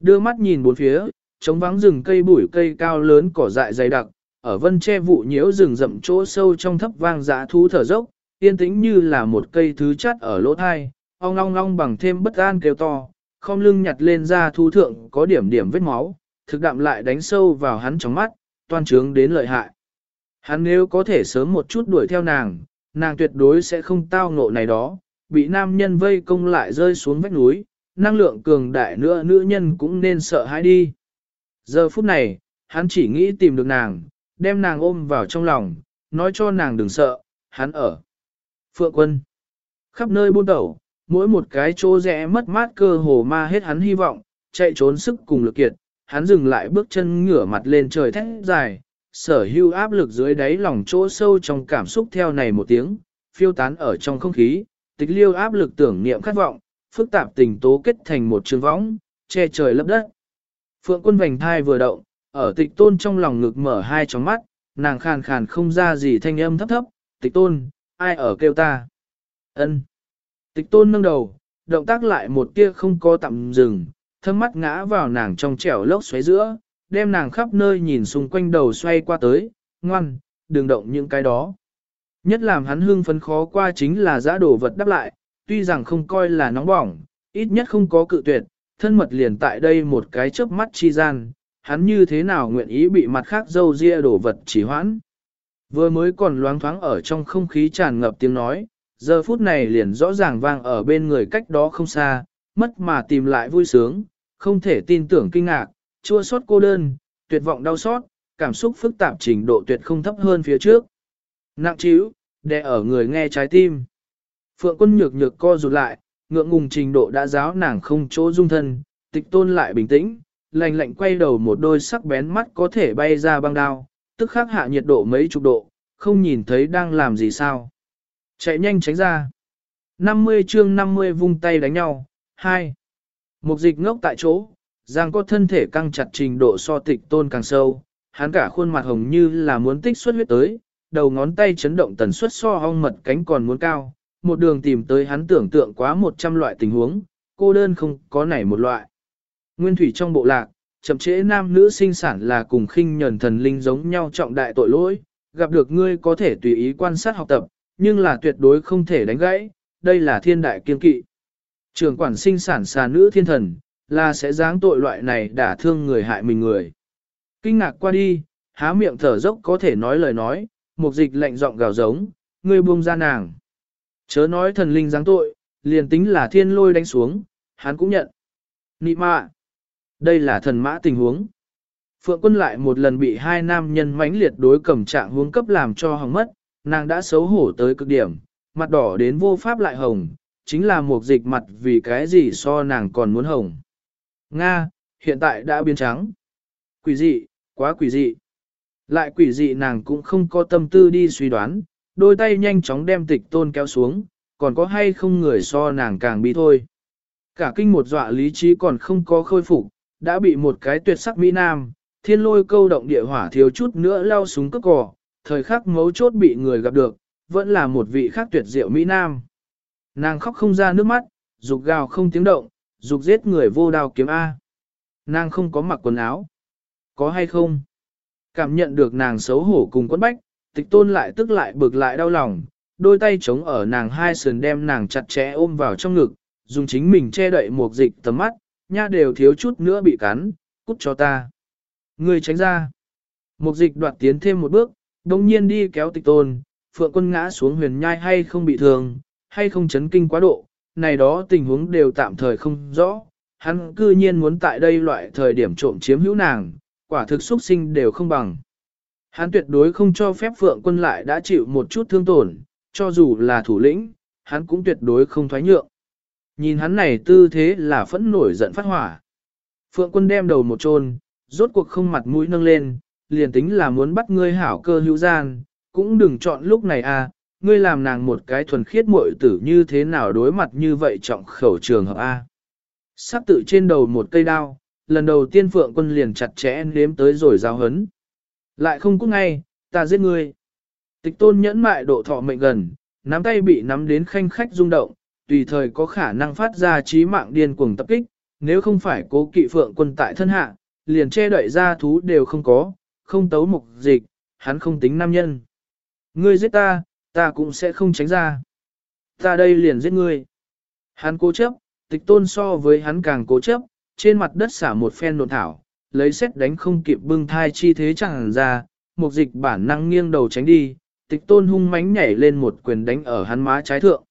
Đưa mắt nhìn bốn phía, trống vắng rừng cây bụi cây cao lớn cỏ dại dày đặc, ở vân che vụ nhiễu rừng rậm chỗ sâu trong thấp vang dã thú thở dốc, yên tĩnh như là một cây thứ chắt ở lỗ thai, ong long long bằng thêm bất an kêu to, không lưng nhặt lên ra thú thượng có điểm điểm vết máu, thực đạm lại đánh sâu vào hắn trong mắt, toan trướng đến lợi hại. Hắn nếu có thể sớm một chút đuổi theo nàng, nàng tuyệt đối sẽ không tao ngộ này đó, bị nam nhân vây công lại rơi xuống vách núi, năng lượng cường đại nữa nữ nhân cũng nên sợ hãi đi. Giờ phút này, hắn chỉ nghĩ tìm được nàng, đem nàng ôm vào trong lòng, nói cho nàng đừng sợ, hắn ở. Phượng quân, khắp nơi buôn tẩu, mỗi một cái chỗ rẽ mất mát cơ hồ ma hết hắn hy vọng, chạy trốn sức cùng lực kiệt, hắn dừng lại bước chân ngửa mặt lên trời thét dài, sở hưu áp lực dưới đáy lòng chỗ sâu trong cảm xúc theo này một tiếng, phiêu tán ở trong không khí, tịch liêu áp lực tưởng niệm khát vọng, phức tạp tình tố kết thành một trường võng, che trời lấp đất. Phượng quân vành thai vừa động, ở tịch tôn trong lòng ngực mở hai tròng mắt, nàng khàn khàn không ra gì thanh âm thấp thấp, tịch tôn, ai ở kêu ta? ân Tịch tôn nâng đầu, động tác lại một tia không có tạm dừng, thâm mắt ngã vào nàng trong trẻo lốc xoáy giữa, đem nàng khắp nơi nhìn xung quanh đầu xoay qua tới, ngoan, đừng động những cái đó. Nhất làm hắn hưng phấn khó qua chính là giã đồ vật đáp lại, tuy rằng không coi là nóng bỏng, ít nhất không có cự tuyệt, thân mật liền tại đây một cái chớp mắt chi gian, hắn như thế nào nguyện ý bị mặt khác dâu ria đổ vật chỉ hoãn. Vừa mới còn loáng thoáng ở trong không khí tràn ngập tiếng nói, giờ phút này liền rõ ràng vang ở bên người cách đó không xa, mất mà tìm lại vui sướng, không thể tin tưởng kinh ngạc, chua xót cô đơn, tuyệt vọng đau xót, cảm xúc phức tạp trình độ tuyệt không thấp hơn phía trước. Nặng chíu, đè ở người nghe trái tim. Phượng quân nhược nhược co rụt lại, ngượng ngùng trình độ đã giáo nàng không chỗ dung thân, tịch tôn lại bình tĩnh, lạnh lạnh quay đầu một đôi sắc bén mắt có thể bay ra băng đao, tức khắc hạ nhiệt độ mấy chục độ, không nhìn thấy đang làm gì sao. Chạy nhanh tránh ra. 50 chương 50 vung tay đánh nhau, 2. Mục dịch ngốc tại chỗ, giang có thân thể căng chặt trình độ so tịch tôn càng sâu, hắn cả khuôn mặt hồng như là muốn tích xuất huyết tới, đầu ngón tay chấn động tần suất so ong mật cánh còn muốn cao, một đường tìm tới hắn tưởng tượng quá 100 loại tình huống, cô đơn không có nảy một loại. Nguyên thủy trong bộ lạc, chậm trễ nam nữ sinh sản là cùng khinh nhẫn thần linh giống nhau trọng đại tội lỗi, gặp được ngươi có thể tùy ý quan sát học tập, nhưng là tuyệt đối không thể đánh gãy, đây là thiên đại kiên kỵ. Trường quản sinh sản xà nữ thiên thần, là sẽ giáng tội loại này đả thương người hại mình người. Kinh ngạc qua đi, há miệng thở dốc có thể nói lời nói, một dịch lạnh giọng gào giống, ngươi buông ra nàng. Chớ nói thần linh giáng tội, liền tính là thiên lôi đánh xuống, hắn cũng nhận. Nị mạ. Đây là thần mã tình huống. Phượng quân lại một lần bị hai nam nhân mãnh liệt đối cầm trạng huống cấp làm cho hỏng mất, nàng đã xấu hổ tới cực điểm, mặt đỏ đến vô pháp lại hồng, chính là một dịch mặt vì cái gì so nàng còn muốn hồng. Nga, hiện tại đã biến trắng. Quỷ dị, quá quỷ dị. Lại quỷ dị nàng cũng không có tâm tư đi suy đoán, đôi tay nhanh chóng đem tịch tôn kéo xuống, còn có hay không người so nàng càng bi thôi. Cả kinh một dọa lý trí còn không có khôi phục, đã bị một cái tuyệt sắc Mỹ Nam, thiên lôi câu động địa hỏa thiếu chút nữa lao súng cướp cỏ, thời khắc mấu chốt bị người gặp được, vẫn là một vị khác tuyệt diệu Mỹ Nam. Nàng khóc không ra nước mắt, dục gào không tiếng động, dục giết người vô đao kiếm A. Nàng không có mặc quần áo. Có hay không? Cảm nhận được nàng xấu hổ cùng quấn bách, tịch tôn lại tức lại bực lại đau lòng, đôi tay chống ở nàng hai sườn đem nàng chặt chẽ ôm vào trong ngực, dùng chính mình che đậy một dịch tầm mắt, nha đều thiếu chút nữa bị cắn, cút cho ta. Người tránh ra. Một dịch đoạt tiến thêm một bước, đồng nhiên đi kéo tịch tôn, phượng quân ngã xuống huyền nhai hay không bị thương, hay không chấn kinh quá độ, này đó tình huống đều tạm thời không rõ. Hắn cư nhiên muốn tại đây loại thời điểm trộm chiếm hữu nàng, quả thực xuất sinh đều không bằng. Hắn tuyệt đối không cho phép phượng quân lại đã chịu một chút thương tổn, cho dù là thủ lĩnh, hắn cũng tuyệt đối không thoái nhượng. Nhìn hắn này tư thế là phẫn nổi giận phát hỏa. Phượng quân đem đầu một chôn, rốt cuộc không mặt mũi nâng lên, liền tính là muốn bắt ngươi hảo cơ hữu gian, cũng đừng chọn lúc này à, ngươi làm nàng một cái thuần khiết muội tử như thế nào đối mặt như vậy trọng khẩu trường hợp A. Sắp tự trên đầu một cây đao, lần đầu tiên phượng quân liền chặt chẽ nếm tới rồi giao hấn. Lại không cút ngay, ta giết ngươi. Tịch tôn nhẫn mại độ thọ mệnh gần, nắm tay bị nắm đến khanh khách rung động, tùy thời có khả năng phát ra trí mạng điên cuồng tập kích, nếu không phải cố kỵ phượng quân tại thân hạ, liền che đậy ra thú đều không có, không tấu mục dịch, hắn không tính nam nhân. Ngươi giết ta, ta cũng sẽ không tránh ra. Ta đây liền giết ngươi. Hắn cố chấp, tịch tôn so với hắn càng cố chấp, trên mặt đất xả một phen nộn thảo, lấy xét đánh không kịp bưng thai chi thế chẳng ra, mục dịch bản năng nghiêng đầu tránh đi, tịch tôn hung mãnh nhảy lên một quyền đánh ở hắn má trái thượng,